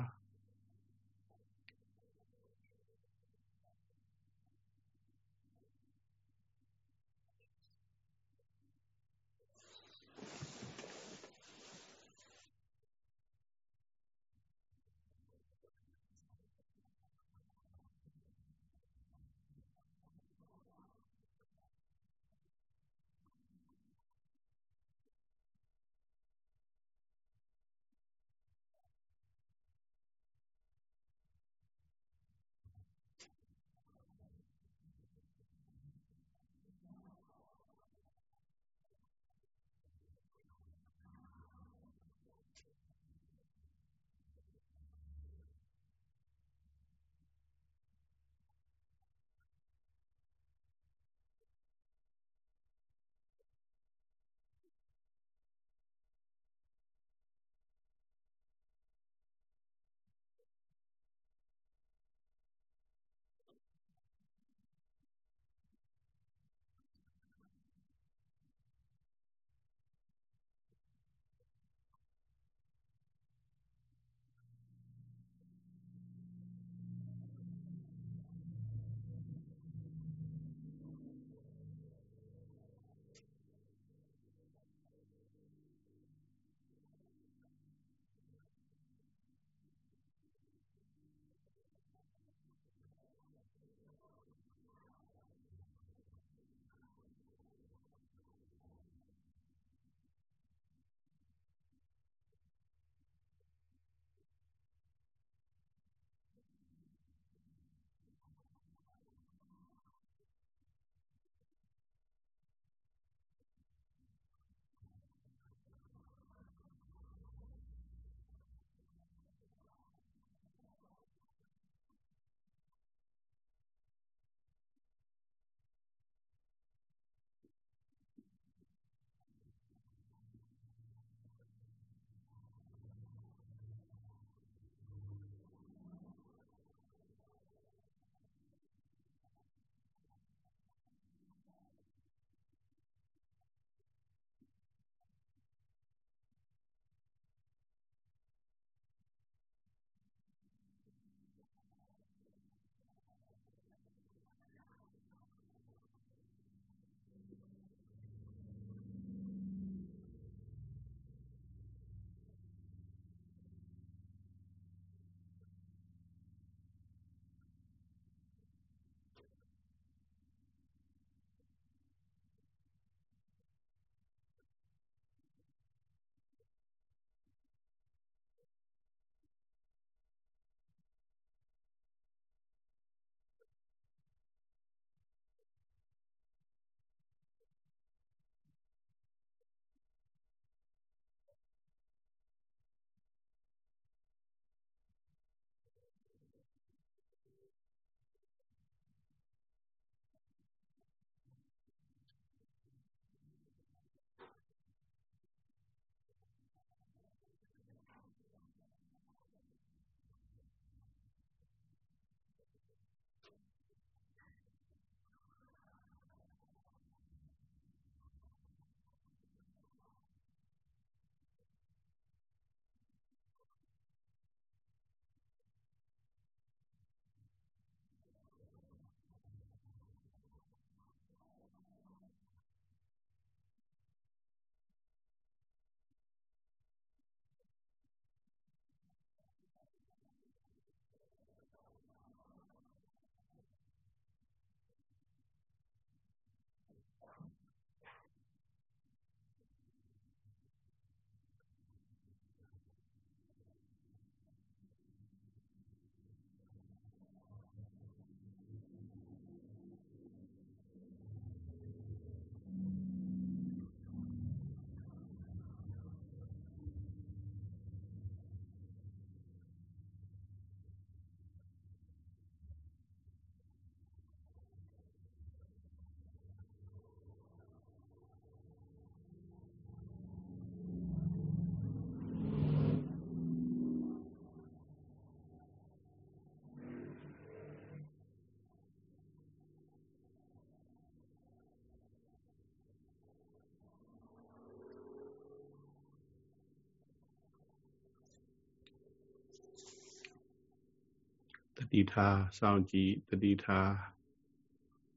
တိထားစောင့်ကြည့်တတိထား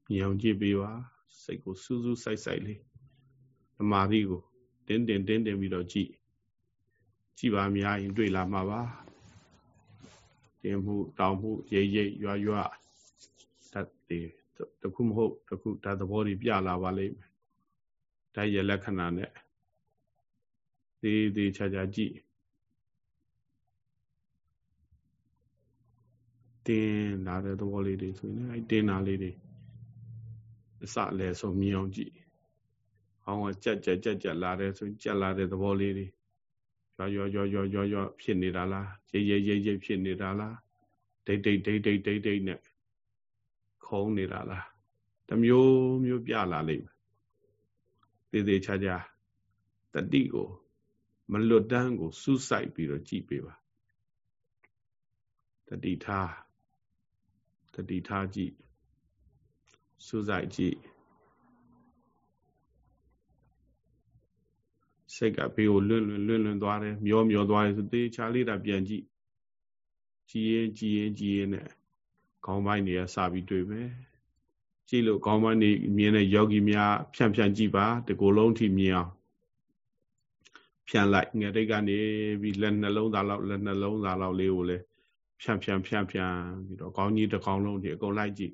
မြင်အောင်ကြည့်ပေးပါစိတ်ကိုစူးစူးဆိုင်ဆိုင်လေးဓမ္မာရီကိုတင်းတင်းတင်းတင်းပြီးတော့ကြည့်ကြည့်ပါများရင်တွေ့လာမှာပါတင်မှုတောင်မှုရိပ်ရိပ်ရွာရွာတတ်တယ်တခုမဟုတ်တခုဒါသဘောတွေပြလာပါလိမ့်မယ်ဓာတ်ရဲ့လက္ခဏာနဲ့သေးသေးချာချာကြည့် တင်းလာတဲ့သဘောလေးတွေဆိုရင်အဲတင်းတာလေးတွေအစလဲဆိုမြင်အောင်ကြည့်။အောင်ကကြက်ကြက်ကြက်ကြက်လာတယ်ဆိုကြက်လာတဲ့သဘောလေးတွေရွာရွာရွာရွာရွာရွာဖြစ်နေတာလားရိပ်ရိပ်ရိပ်ရိပ်ဖြစ်နေတာလားဒိတ်ဒိတ်ဒိတ်ဒိတ်ဒိတ်ဒိတ်နဲ့ခုံးနေတာလားတမျိုးမျိုးပြလာလိမ့်မယ်။သေးသေးချာချာတတိကိုမလွတ်တမ်းကိုစူးစိုက်ပြီးတော့ကြည်ပေးပါတတိထား တတိထားကြည့်စူးစိုက်ကြည့်စိတ်ကဘေးကိုလွန့်လွန့်လွန့်လွန့်သွားတယ်မျောမျောသွားတယ်ဆိုသေချာလေးတာပြန်ကြည့်ကြည်ရင်ကြည်ရင်ကြည်ရင်နဲ့ခေါင်းပိုင်းတွေကစပြီးတွေ့မယ်ကြည့်လို့ခေါင်းပိုင်းတွေမြင်တဲ့ယောဂီများဖြန့်ဖြန့်ကြည့်ပါဒီကိုယ်လုံးထိမြင်အောင်ဖြန့်လိုက်ငယ်တိတ်ကနေပြီးလက်နှလုံးသားလောက်လက်နှလုံးသားလောက်လေးကိုလည်း ဖြန့်ဖြန့်ဖြန့်ဖြန့်ပြီးတော့ခေါင်းကြီးတစ်ခေါင်းလုံးဒီအကုန်လိုက်ကြည့်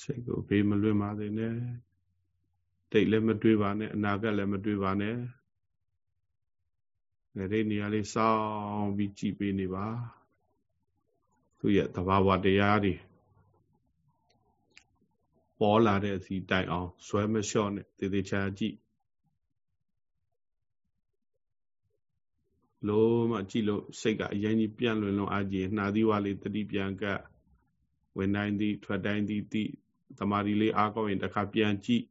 စိတ်ကိုဘေးမလွတ်ပါသေးနဲ့တိတ်လည်းမတွေးပါနဲ့အနာဂတ်လည်းမတွေးပါနဲ့ငရေနေရာလေးစောင်းပြီးကြည်ပေးနေပါသူရဲ့သဘာဝတရားတွေပေါ်လာတဲ့အစီတိုင်အောင်ဆွဲမလျှော့နဲ့တေသေးချာကြည့်လို့မှကြည့်လို့စိတ်ကအရင်ကြီးပြန့်လွင်လွန်အားကြီးနှာသီးဝါလေးတတိပြန်ကဝင်တိုင်းသည်ထွက်တိုင်းသည်တိ တမာရီလေးအားကောင်းရင်တစ်ခါပြန်ကြည့်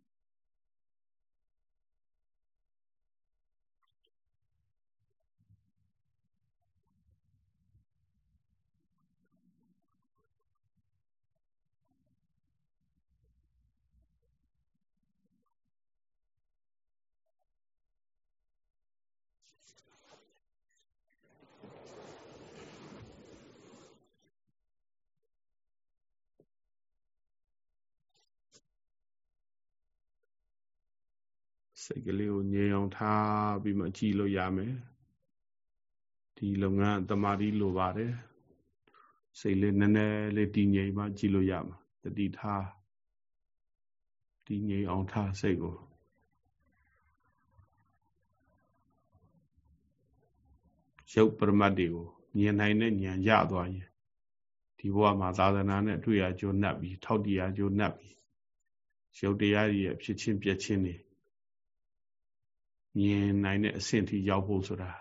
စိတ်ကလေးကိုငြိမ်အောင်ထားပြီးမှကြည်လို့ရမယ်ဒီလုပ်ငန်းတမာတိလိုပါတယ်စိတ်လေးနည်းနည်းလေးတည်ငြိမ်မှကြည်လို့ရမှာတတိထားတည်ငြိမ်အောင်ထားစိတ်ကိုရုပ်ပရမတ်တွေကိုမြင်နိုင်တဲ့ဉာဏ်ရသွားရင်ဒီဘဝမှာသာသနာနဲ့တွေ့ရကြိုးနှက်ပြီးထောက်တရားကြိုးနှက်ပြီးရုပ်တရားရဲ့ဖြစ်ချင်းပြက်ချင်းတွေ မြင်နိုင်တဲ့အဆင့်ထိရောက်ဖို့ဆိုတာ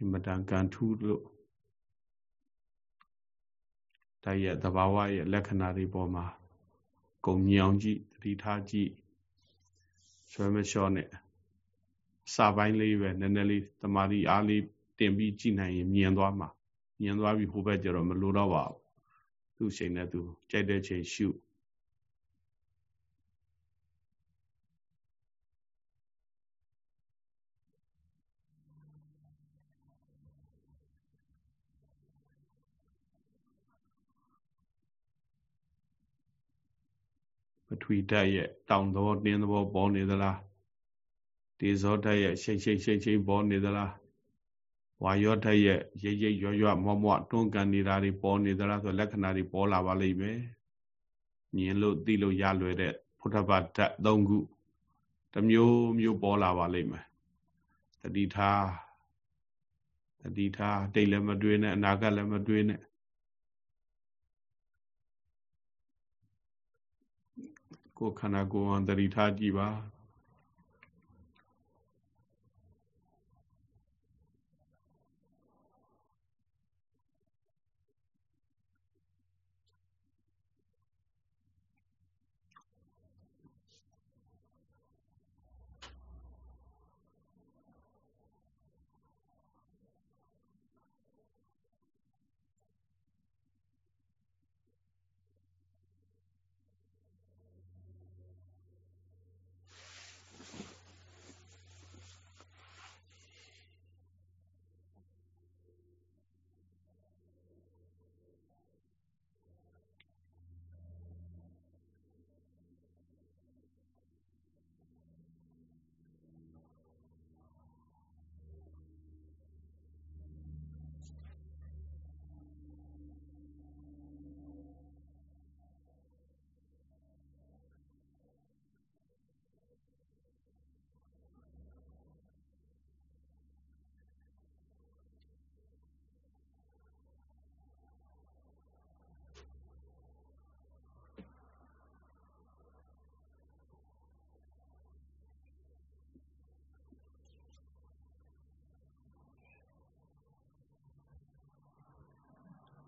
အမတန်ကန်ထူးလို့တိုက်ရဲ့သဘာဝရဲ့လက္ခဏာတွေပေါ်မှာကုံမြောင်ကြည့်တတိထားကြည့်ဆွဲမလျှော့နဲ့စာပိုင်းလေးပဲနည်းနည်းလေးတမာရီအားလေးတင်ပြီးကြည့်နိုင်ရင်မြင်သွားမှာမြင်သွားပြီဟိုဘက်ကျတော့မလိုတော့ပါဘူးသူ့ချိန်နဲ့သူကြိုက်တဲ့ချိန်ရှုပ ထဝီဓာတ်ရဲ့တောင်သောတင်းသဘောပေါ်နေသလားတေဇောဓာတ်ရဲ့ရှိန်ရှိန်ရှိန်ရှိန်ပေါ်နေသလားဝါယောဓာတ်ရဲ့ရိပ်ရိပ်ရွရွမွမွတွန်းကန်နေတာတွေပေါ်နေသလားဆိုလက္ခဏာတွေပေါ်လာပါလိမ့်မယ်မြင်လို့သိလို့ရလွယ်တဲ့ဖုထဘဓာတ်၃ခုတစ်မျိုးမျိုးပေါ်လာပါလိမ့်မယ်တတိထားတတိထားတိတ်လည်းမတွေးနဲ့အနာဂတ်လည်းမတွေးနဲ့ ကိုယ်ခန္ဓာကိုယ်အောင်တတိထားကြည့်ပါ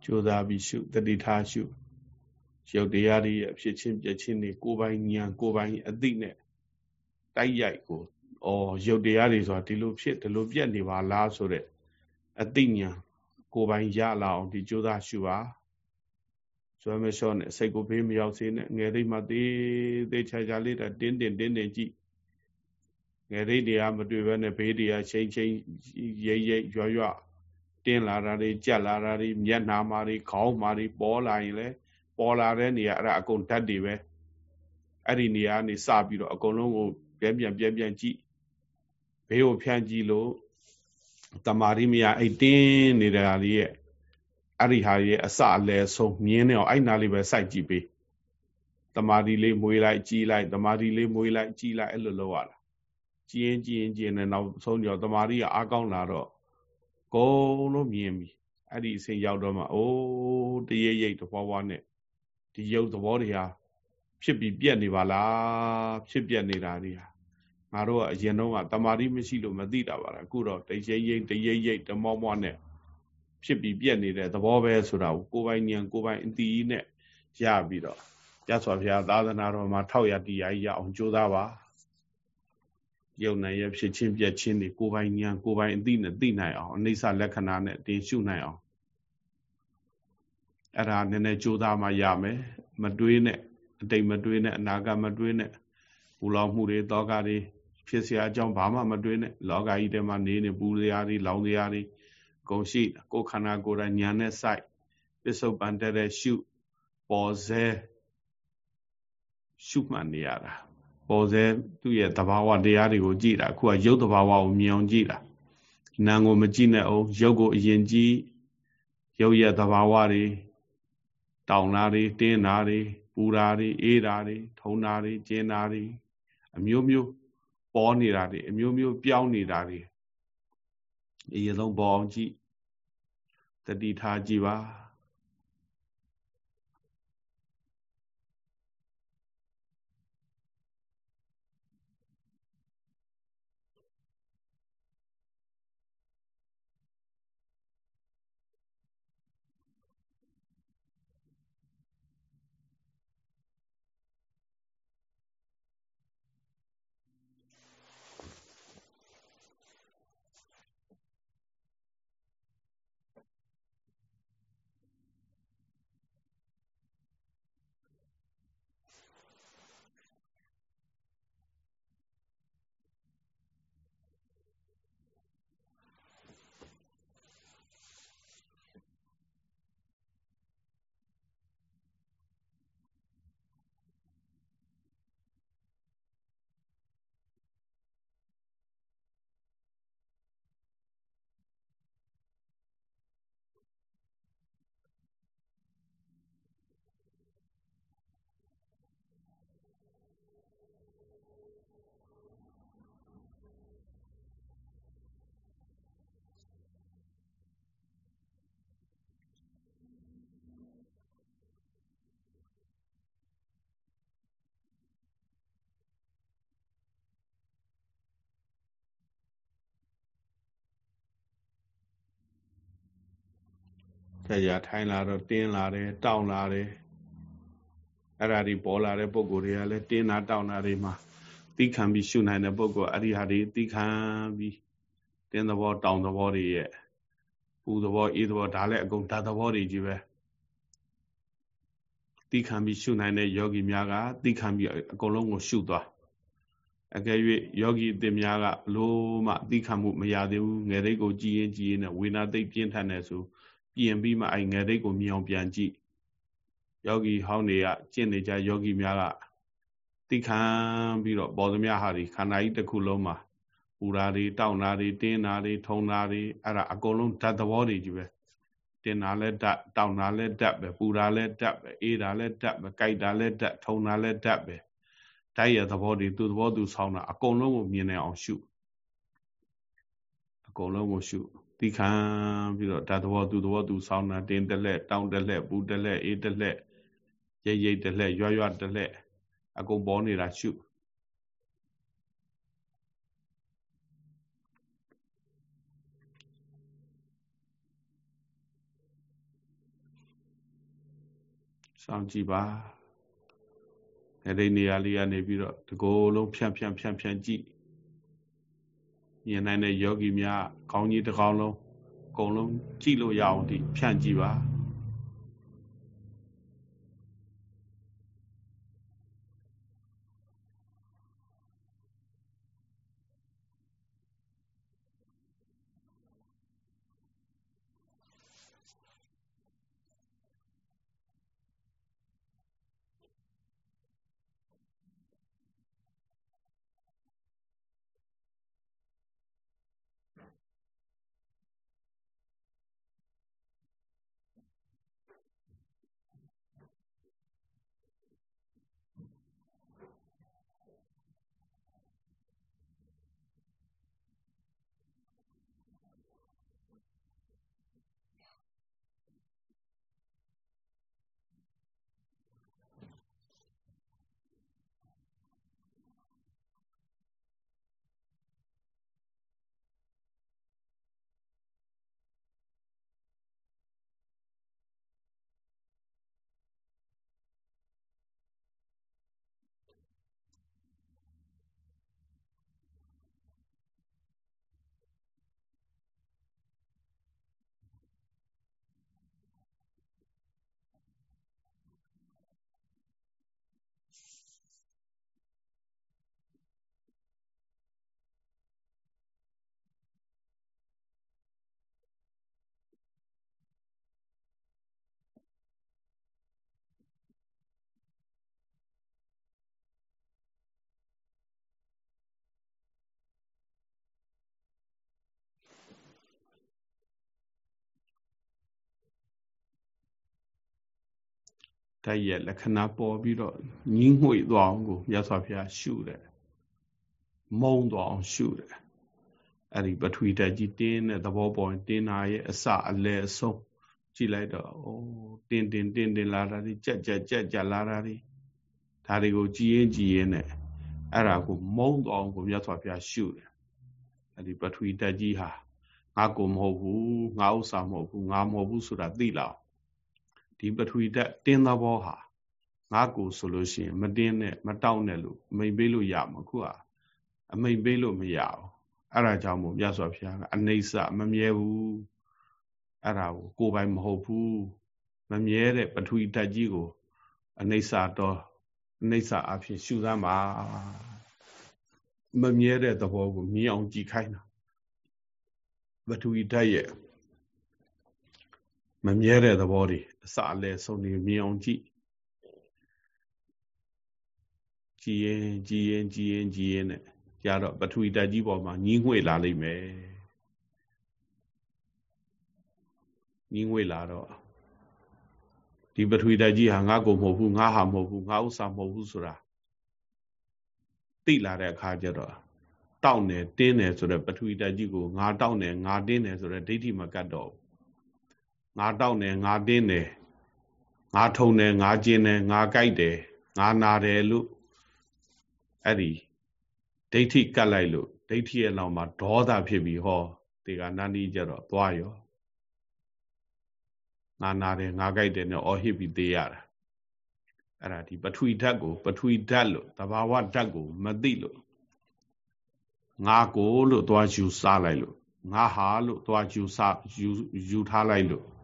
ကြိုးစားပြီးရှုတတိထားရှုရုပ်တရားတွေရဲ့ဖြစ်ချင်းပြချင်းတွေကိုယ်ပိုင်ဉာဏ်ကိုယ်ပိုင်အသိနဲ့တိုက်ရိုက်ကိုဩရုပ်တရားတွေဆိုတာဒီလိုဖြစ်ဒီလိုပြက်နေပါလားဆိုတဲ့အသိဉာဏ်ကိုယ်ပိုင်ရလာအောင်ဒီကြိုးစားရှုပါဇွဲမလျှော့နဲ့စိတ်ကိုဘေးမရောက်စေနဲ့ငယ်ရိတ်မှသေးသေးချာချာလေးတင်းတင်းတင်းတင်းကြည့်ငယ်ရိတ်တရားမတွေ့ဘဲနဲ့ဘေးတရားချိန်ချိန်ရိပ်ရိပ်ရွရွ တင်းလာတာတွေကြက်လာတာတွေမျက်နှာမာတွေခေါင်းမာတွေပေါ်လာရင်လေပေါ်လာတဲ့နေရာအဲ့ဒါအကုန်ဓာတ်တွေပဲအဲ့ဒီနေရာကနေစပြီးတော့အကုန်လုံးကိုပြန်ပြန်ပြန်ပြန်ကြည့်ဘေးကိုဖြန့်ကြည့်လို့တမာရိမယအဲ့တင်းနေတာလေးရဲ့အဲ့ဒီဟာရဲ့အစအလယ်ဆုံးမြင်းနေအောင်အဲ့နာလေးပဲစိုက်ကြည့်ပေးတမာတိလေးမွေးလိုက်ကြည်လိုက်တမာတိလေးမွေးလိုက်ကြည်လိုက်အဲ့လိုလုပ်ရတာကြည်ရင်ကြည်ရင်ကြည်နေနောက်ဆုံးကြောတမာတိကအားကောင်းလာတော့ ကုန်လုံးမြင်ပြီအဲ့ဒီအစဉ်ရောက်တော့မှအိုးတရေရိတ်တဘွားဘွားနဲ့ဒီရုပ်သဘောတွေဟာဖြစ်ပြီးပြက်နေပါလားဖြစ်ပြက်နေတာတွေဟာငါတို့ကအရင်တော့ကတမာတိမရှိလို့မသိတာပါလားအခုတော့တရေရိတ်တရေရိတ်တမောမောနဲ့ဖြစ်ပြီးပြက်နေတဲ့သဘောပဲဆိုတာကိုကိုယ်ပိုင်ဉာဏ်ကိုယ်ပိုင်အတိနဲ့ရပြီးတော့ရသော်ဘုရားသာသနာတော်မှာထောက်ရတရားရအောင်ကြိုးစားပါ ယုံနိုင်ရဖြစ်ချင်းပြက်ချင်းတွေကိုယ်ပိုင်ဉာဏ်ကိုယ်ပိုင်အသိနဲ့သိနိုင်အောင်အနိစ္စလက္ခဏာနဲ့တင်ရှုနိုင်အောင်အဲ့ဒါနည်းနည်းကြိုးစားမှရမယ်မတွေးနဲ့အတိတ်မတွေးနဲ့အနာဂတ်မတွေးနဲ့ပူလောင်မှုတွေတောကတွေဖြစ်เสียအကြောင်းဘာမှမတွေးနဲ့လောကကြီးထဲမှာနေနေပူစရာတွေလောင်စရာတွေကုန်ရှိကိုယ်ခန္ဓာကိုယ်တိုင်ညာနဲ့စိုက်ပစ္စုပန်တဲ့ရှုပေါ်စေရှုမှတ်နေရတာ ပေါ်စေသူ့ရဲ့သဘာဝတရားတွေကိုကြည့်တာအခုကရုပ်သဘာဝကိုမြင်အောင်ကြည့်တာနာမ်ကိုမကြည့်နဲ့အောင်ရုပ်ကိုအရင်ကြည့်ရုပ်ရဲ့သဘာဝတွေတောင်တာတွေတင်းတာတွေပူတာတွေအေးတာတွေထုံတာတွေကျင်းတာတွေအမျိုးမျိုးပေါ်နေတာတွေအမျိုးမျိုးပြောင်းနေတာတွေအရင်ဆုံးပေါ်အောင်ကြည့်တတိထားကြည့်ပါ ကြာကြာထိုင်လာတော့တင်းလာတယ်တောင်းလာတယ်အဲ့ဒါဒီပေါ်လာတဲ့ပုံကိုယ်တွေကလည်းတင်းတာတောင်းတာတွေမှာသိခံပြီးရှုနိုင်တဲ့ပုံကိုအဲ့ဒီဟာတွေသိခံပြီးတင်းသဘောတောင်းသဘောတွေရဲ့ပူသဘောအေးသဘောဒါလည်းအကုန်ဓာတ်သဘောတွေကြီးပဲသိခံပြီးရှုနိုင်တဲ့ယောဂီများကသိခံပြီးအကုန်လုံးကိုရှုသွားအကယ်၍ယောဂီအသစ်များကလို့မှသိခံမှုမရသေးဘူးငယ်တိတ်ကိုကြည်ရင်ကြည်ရင်နဲ့ဝေနာသိပ်ပြင်းထန်တယ်ဆို ပြင်ပြီးမှအဲ့ငယ်တိတ်ကိုမြင်အောင်ပြန်ကြည့်ယောဂီဟောင်းတွေကကျင့်နေကြယောဂီများကသိခံပြီးတော့ပေါ်သမျှဟာဒီခန္ဓာကြီးတစ်ခုလုံးမှာပူရာတွေတောက်နာတွေတင်းနာတွေထုံနာတွေအဲ့ဒါအကုန်လုံးဓာတ်သဘောတွေကြီးပဲတင်တာလဲဓာတ်တောက်တာလဲဓာတ်ပဲပူတာလဲဓာတ်ပဲအေးတာလဲဓာတ်ပဲကြိုက်တာလဲဓာတ်ထုံတာလဲဓာတ်ပဲဓာတ်ရဲ့သဘောတွေသူ့သဘောသူဆောင်းတာအကုန်လုံးကိုမြင်နေအောင်ရှုအကုန်လုံးကိုရှု သိခံပြီးတော့ဓာတ်သဘောသူ့သဘောသူဆောင်းတာတင်းတက်လက်တောင်းတက်လက်ပူတက်လက်အေးတက်လက်ရိတ်ရိတ်တက်လက်ရွရွတက်လက်အကုန်ပေါ်နေတာရှုစောင့်ကြည့်ပါအဲ့ဒီနေရာလေးကနေပြီးတော့တကိုယ်လုံးဖြန့်ဖြန့်ဖြန့်ဖြန့်ကြည့် မြင်နိုင်တဲ့ယောဂီများခေါင်းကြီးတစ်ကောင်လုံးအကုန်လုံးကြည့်လို့ရအောင်ဒီဖြန့်ကြည့်ပါ ဓာတ်ရဲ့လက္ခဏာပေါ်ပြီးတော့ညင်းငွေ့သွားအောင်ကိုမြတ်စွာဘုရားရှုတယ်မုံသွားအောင်ရှုတယ်အဲ့ဒီပထဝီဓာတ်ကြီးတင်းတဲ့သဘောပေါ်တင်းနာရဲ့အစအလယ်အဆုံးကြည့်လိုက်တော့အိုးတင်းတင်းတင်းတင်းလာတာဒီကြက်ကြက်ကြက်ကြက်လာတာဒီဒါတွေကိုကြည်ရင်ကြည်ရင်နဲ့အဲ့ဒါကိုမုံသွားအောင်ကိုမြတ်စွာဘုရားရှုတယ်အဲ့ဒီပထဝီဓာတ်ကြီးဟာငါကိုမဟုတ်ဘူးငါဥစ္စာမဟုတ်ဘူးငါမဟုတ်ဘူးဆိုတာသိလောက် ဒီပထဝီဓာတ်တင်းသဘောဟာငါကိုဆိုလို့ရှိရင်မတင်းနဲ့မတောက်နဲ့လို့အမိန်ပေးလို့ရမှာခုကအမိန်ပေးလို့မရဘူးအဲ့ဒါကြောင့်မို့မြတ်စွာဘုရားကအနိစ္စမမြဲဘူးအဲ့ဒါကိုကိုယ်ပိုင်မဟုတ်ဘူးမမြဲတဲ့ပထဝီဓာတ်ကြီးကိုအနိစ္စတော့အနိစ္စအဖြစ်ရှုသမ်းပါမမြဲတဲ့သဘောကိုမြင်အောင်ကြည့်ခိုင်းတာပထဝီဓာတ်ရဲ့ မမြဲတဲ့သဘောတွေအစအလယ်ဆုံးနေမြင်အောင်ကြည့်ကြည်ရင်ကြည်ရင်ကြည်ရင်ကြည်ရင်နဲ့ကြတော့ပထဝီဓာတ်ကြီးပေါ်မှာညီးငွေ့လာလိမ့်မယ်ညီးငွေ့လာတော့ဒီပထဝီဓာတ်ကြီးဟာငါကိုမဟုတ်ဘူးငါဟာမဟုတ်ဘူးငါဥစ္စာမဟုတ်ဘူးဆိုတာသိလာတဲ့အခါကျတော့တောက်နေတင်းနေဆိုတဲ့ပထဝီဓာတ်ကြီးကိုငါတောက်နေငါတင်းနေဆိုတဲ့ဒိဋ္ဌိမကတ်တော့ ငါတောက်နေငါတင်းနေငါထုံနေငါကျင်နေငါကြိုက်တယ်ငါနာတယ်လို့အဲ့ဒီဒိဋ္ဌိကတ်လိုက်လို့ဒိဋ္ဌိရဲ့နောက်မှာဒေါသဖြစ်ပြီးဟောဒီကနန္ဒီကြတော့သွားရောငါနာတယ်ငါကြိုက်တယ်နဲ့အော်ဟစ်ပြီးသေးရတာအဲ့ဒါဒီပထဝီဓာတ်ကို ပထဝီဓာတ်လို့သဘာဝဓာတ်ကိုမသိလို့ငါကိုလို့သွားယူစားလိုက်လို့ငါဟာလို့သွားယူစားယူယူထားလိုက်လို့တ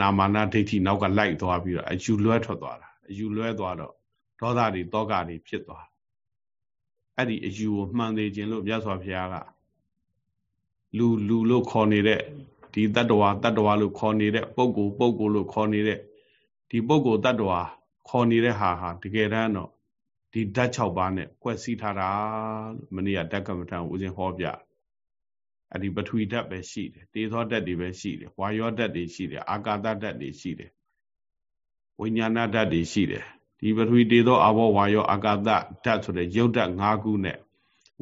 ဏမာနဒိဋ္ဌိနောက်ကလိုက်သွားပြီးတော့အယူလွဲထွက်သွားတာအယူလွဲသွားတော့ဒေါသတွေတောကတွေဖြစ်သွားအဲ့ဒီအယူကိုမှန်သေးခြင်းလို့မြတ်စွာဘုရားကလူလူလို့ခေါ်နေတဲ့ဒီတတ္တဝါတတ္တဝါလို့ခေါ်နေတဲ့ပုဂ္ဂိုလ်ပုဂ္ဂိုလ်လို့ခေါ်နေတဲ့ဒီပုဂ္ဂိုလ်တ attva ခေါ်နေတဲ့ဟာဟာတကယ်တမ်းတော့ဒီဓာတ်6ပါးနဲ့ကွက်စီးထားတာမနေ့ကဓာတ်ကမ္မထံဦးဇင်းဟောပြ အဲ့ဒီပထဝီဓာတ်ပဲရှိတယ်တေသောဓာတ်တွေပဲရှိတယ်ဝါယောဓာတ်တွေရှိတယ်အာကာသဓာတ်တွေရှိတယ်ဝိညာဏဓာတ်တွေရှိတယ်ဒီပထဝီတေသောအဘောဝါယောအာကာသဓာတ်ဆိုတဲ့ရုပ်ဓာတ်၅ခုနဲ့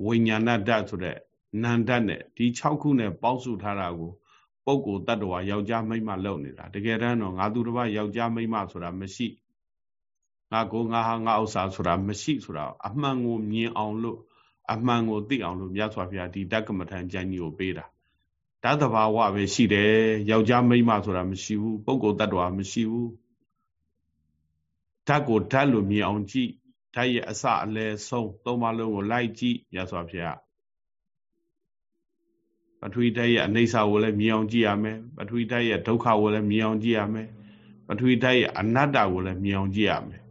ဝိညာဏဓာတ်ဆိုတဲ့နာမ်ဓာတ်နဲ့ဒီ6ခုနဲ့ပေါင်းစုထားတာကိုပုဂ္ဂိုလ်တ attva ယောက်ျားမိန်းမလုပ်နေတာတကယ်တမ်းတော့ငါသူတစ်ပါးယောက်ျားမိန်းမဆိုတာမရှိငါကိုငါဟာငါဥစ္စာဆိုတာမရှိဆိုတာအမှန်ကိုမြင်အောင်လို့ အမှန်ကိုသိအောင်လို့မြတ်စွာဘုရားဒီတက္ကမထံကျမ်းကြီးကိုပေးတာတသဘာဝပဲရှိတယ်ယောက်ျားမိန်းမဆိုတာမရှိဘူးပုဂ္ဂိုလ်တ attva မရှိဘူးဓာတ်ကိုဓာတ်လို့မြင်အောင်ကြည့်ဓာတ်ရဲ့အစအလယ်ဆုံးသုံးပါလုံးကိုလိုက်ကြည့်မြတ်စွာဘုရားပထဝီဓာတ်ရဲ့အနိစ္စကိုလည်းမြင်အောင်ကြည့်ရမယ်ပထဝီဓာတ်ရဲ့ဒုက္ခကိုလည်းမြင်အောင်ကြည့်ရမယ်ပထဝီဓာတ်ရဲ့အနတ္တကိုလည်းမြင်အောင်ကြည့်ရမယ်ပ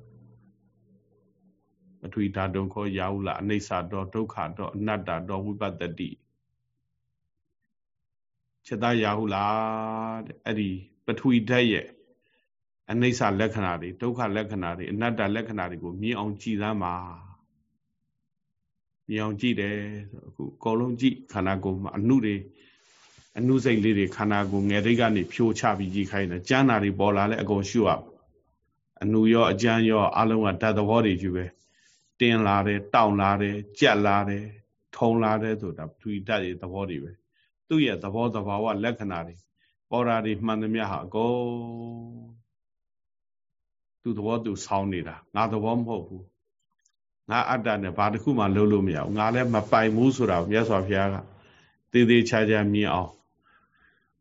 ထဝီဓာတ်တုံခောရာဟုလအနိစ္စတော့ဒုက္ခတော့အနတ္တတော့ဝိပတ္တိချက်သားရာဟုလားတဲ့အဲ့ဒီပထဝီဓာတ်ရဲ့အနိစ္စလက္ခဏာတွေဒုက္ခလက္ခဏာတွေအနတ္တလက္ခဏာတွေကိုမြင်အောင်ကြည်သမ်းပါမြင်အောင်ကြည့်တယ်အခုအကုန်လုံးကြည့်ခန္ဓာကိုယ်မှာအနုတွေအနုစိတ်လေးတွေခန္ဓာကိုယ်ငယ်တိတ်ကနေဖြိုချပြီးကြည့်ခိုင်းတယ်ကျမ်းနာတွေပေါ်လာလဲအကုန်ရှုရအနုရောအကျမ်းရောအလုံးကဓာတ်သဘောတွေယူပဲ တင်းလာတယ်တောင့်လာတယ်ကြက်လာတယ်ထုံလာတယ်ဆိုတာပထဝီဓာတ်တွေသဘောတွေပဲသူ့ရဲ့သဘောသဘာဝလက္ခဏာတွေပေါ်တာတွေမှန်သမျှဟာအကုန်သူ့သဘောသူဆောင်းနေတာငါသဘောမဟုတ်ဘူးငါအတ္တနဲ့ဘာတစ်ခုမှလုံးလို့မရဘူးငါလည်းမပိုင်ဘူးဆိုတာကိုမြတ်စွာဘုရားကသေသေးချာချာမြင်အောင်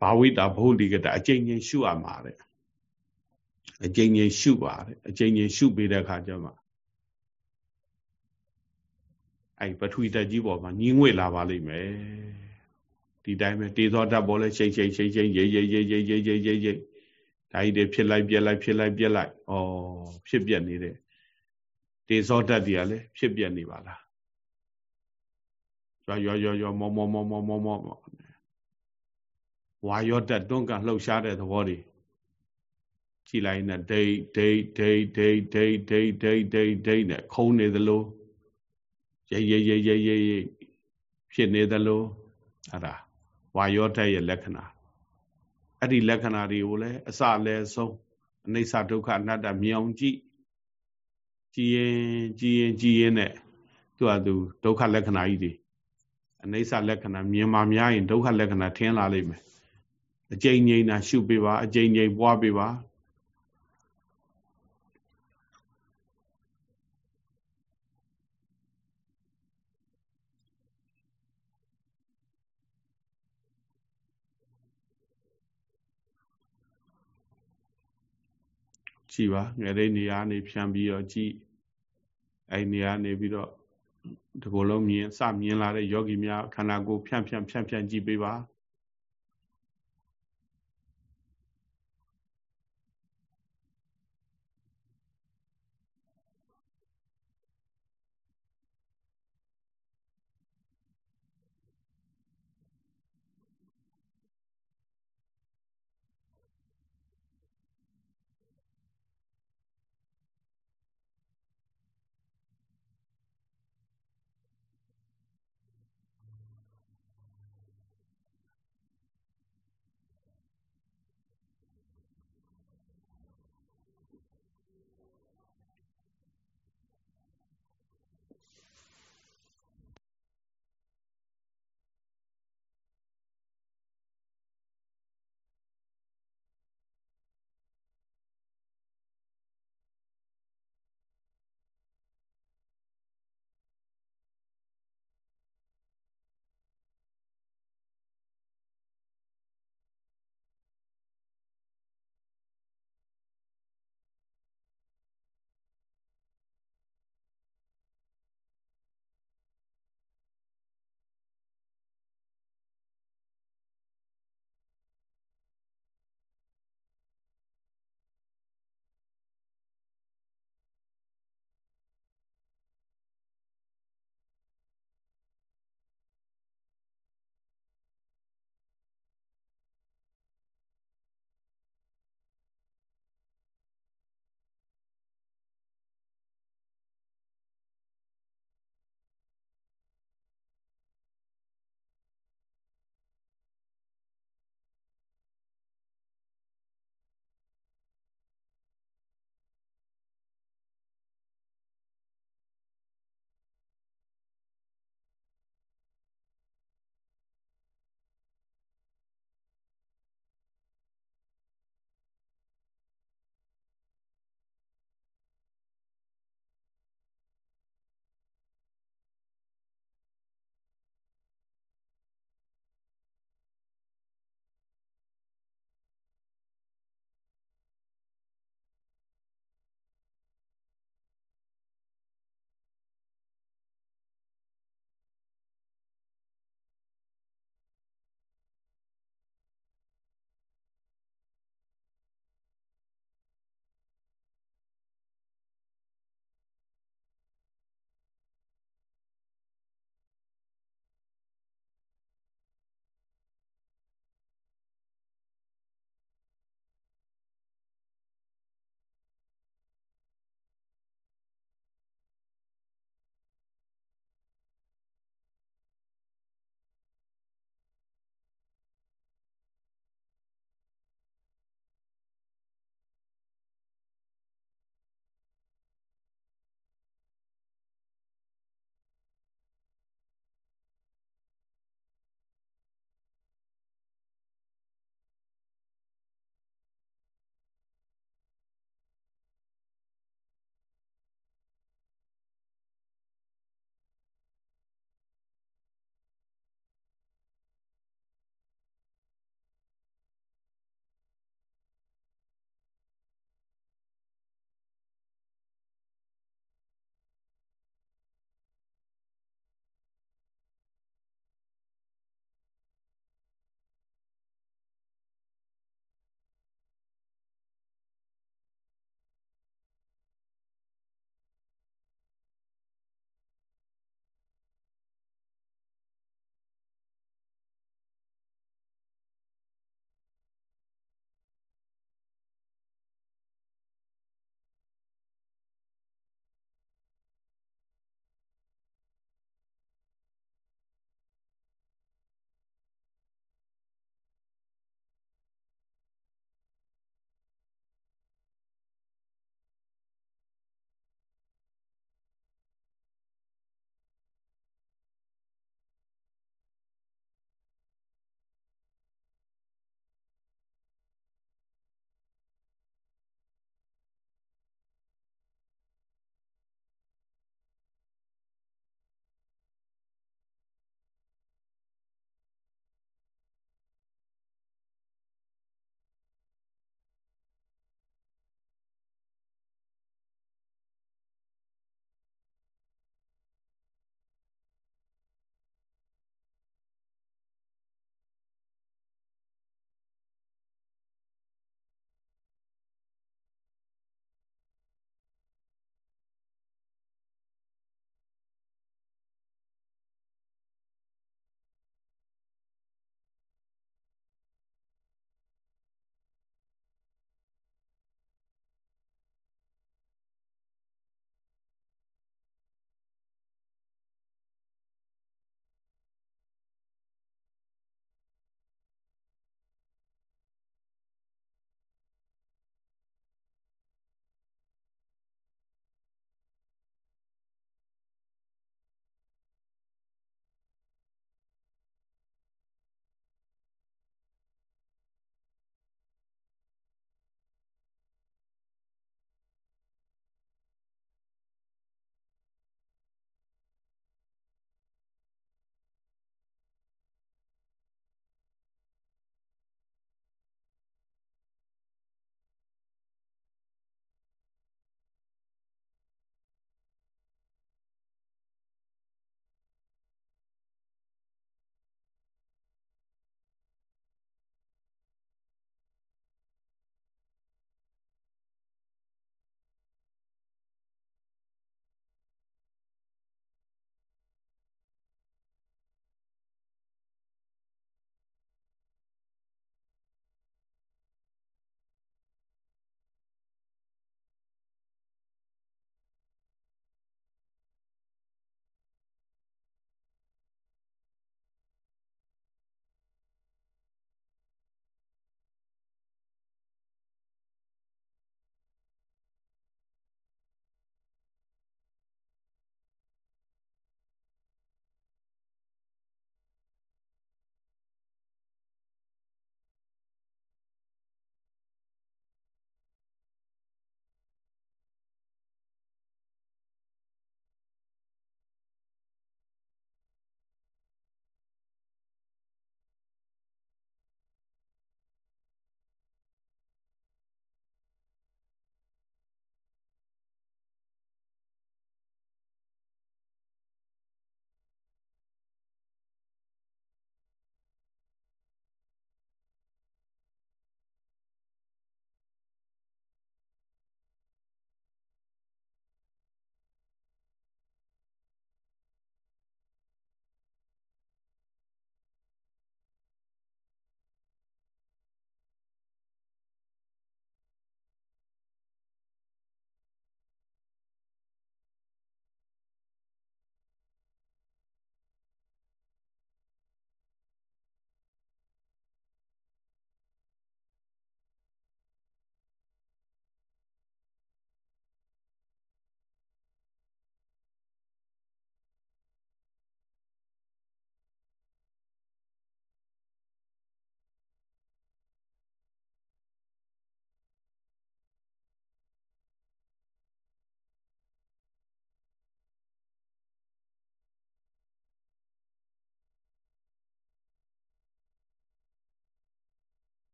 ဘာဝိတာဘုလိကတအကျဉ်းချင်းရှုရမှာတဲ့အကျဉ်းချင်းရှုပါတဲ့အကျဉ်းချင်းရှုပေးတဲ့အခါကျမှ အဲ့ပထဝီတက်ကြီးပေါ်မှာညီငွေလာပါလိမ့်မယ်ဒီတိုင်းပဲတေသောဓာတ်ပေါ်လဲရှိတ်ရှိတ်ရှိတ်ရှိတ်ရိပ်ရိပ်ရိပ်ရိပ်ရိပ်ရိပ်ရိပ်ရိပ်ဒါကြီးတွေဖြစ်လိုက်ပြက်လိုက်ဖြစ်လိုက်ပြက်လိုက်ဩဖြစ်ပြက်နေတဲ့တေဇောဓာတ်တွေကလည်းဖြစ်ပြနေပါလားရွာရွာရွာရွာမောမောမောမောမောမောဝါယောဓာတ်တွန်းကန်လှုပ်ရှားတဲ့သဘောတွေကြည်လိုက်နဲ့ဒိတ်ဒိတ်ဒိတ်ဒိတ်ဒိတ်ဒိတ်ဒိတ်ဒိတ်ဒိတ်နဲ့ခုံးနေသလို ရိပ်ရိပ်ရိပ်ရိပ်ရိပ်ဖြစ်နေသလိုအဲ့ဒါဝါယောဓာတ်ရဲ့လက္ခဏာအဲ့ဒီလက္ခဏာတွေကိုလည်းအစလည်းဆုံးအနိစ္စဒုက္ခအနတ္တမြင်အောင်ကြည့်ကြည်ရင်ကြည်ရင်ကြည်ရင်နဲ့သူ့ဟာသူဒုက္ခလက္ခဏာကြီးတွေအနိစ္စလက္ခဏာမြင်မှများရင်ဒုက္ခလက္ခဏာထင်လာလိမ့်မယ်အကျဉ်းငိမ့်တာရှုပေးပါအကျဉ်းငိမ့်ပွားပေးပါ ကြည်ပါငယ်တဲ့နေရာနေဖြန့်ပြီးတော့ကြည်အဲ့နေရာနေပြီးတော့ဒီကိုယ်လုံးမြင်စမြင်လာတဲ့ယောဂီများခန္ဓာကိုယ်ဖြန့်ဖြန့်ဖြန့်ဖြန့်ကြည့်ပေးပါ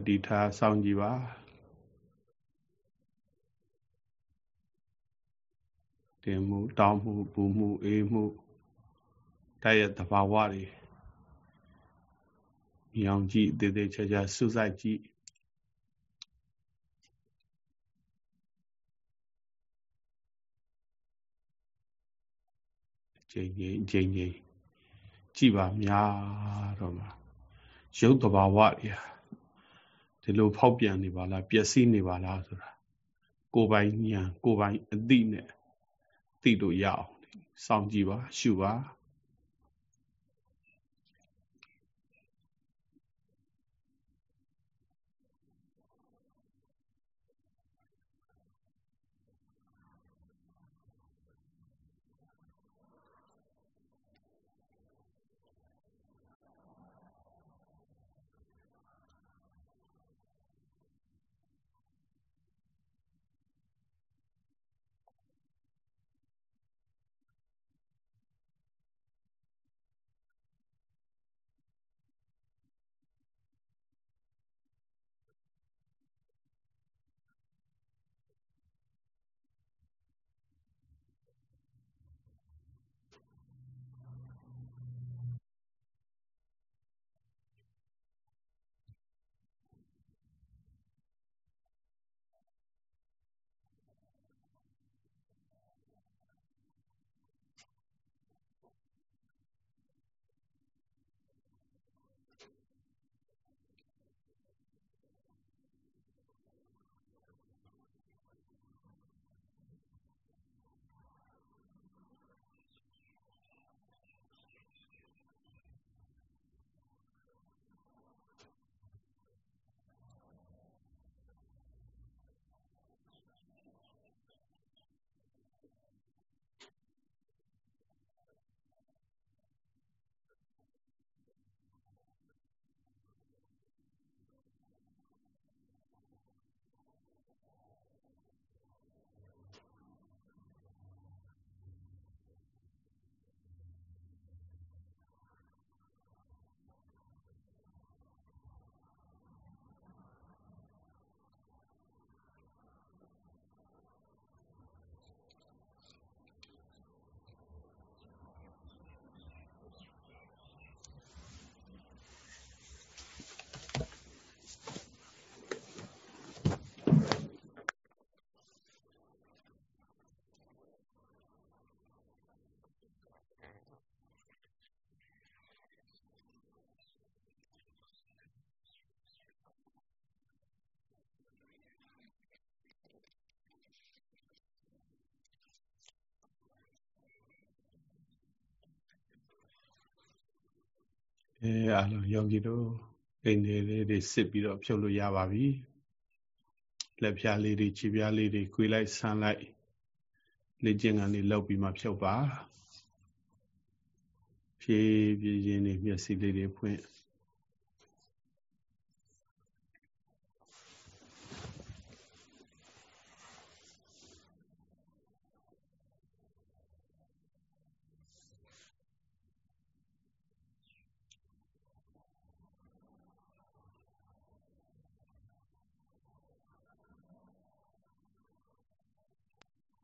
တတိထားစောင့်ကြည့်ပါတင်မှုတောင်းမှုပူမှုအေးမှုတိုက်ရဲ့သဘာဝတွေမြောင်ကြည့်တည်တည်ချာချာစုစိုက်ကြည့်ချိန်ချိန်ချိန်ချိန်ကြည်ပါများတော့မှာရုပ်တဘာဝတွေ ဒီလိုဖောက်ပြန်နေပါလားပျက်စီးနေပါလားဆိုတာကိုယ်ပိုင်ဉာဏ်ကိုယ်ပိုင်အသိနဲ့သိလို့ရအောင်စောင့်ကြည့်ပါရှုပါ အဲအလုံးယောဂီတို့အိမ်လေးလေးတွေစစ်ပြီးတော့ဖြုတ်လို့ရပါပြီလက်ဖြားလေးတွေခြေဖြားလေးတွေခွေလိုက်ဆန်းလိုက်လေ့ကျင့်ခန်းလေးလုပ်ပြီးမှဖြုတ်ပါဖြည်းဖြည်းချင်းနေမျက်စိလေးတွေဖွင့်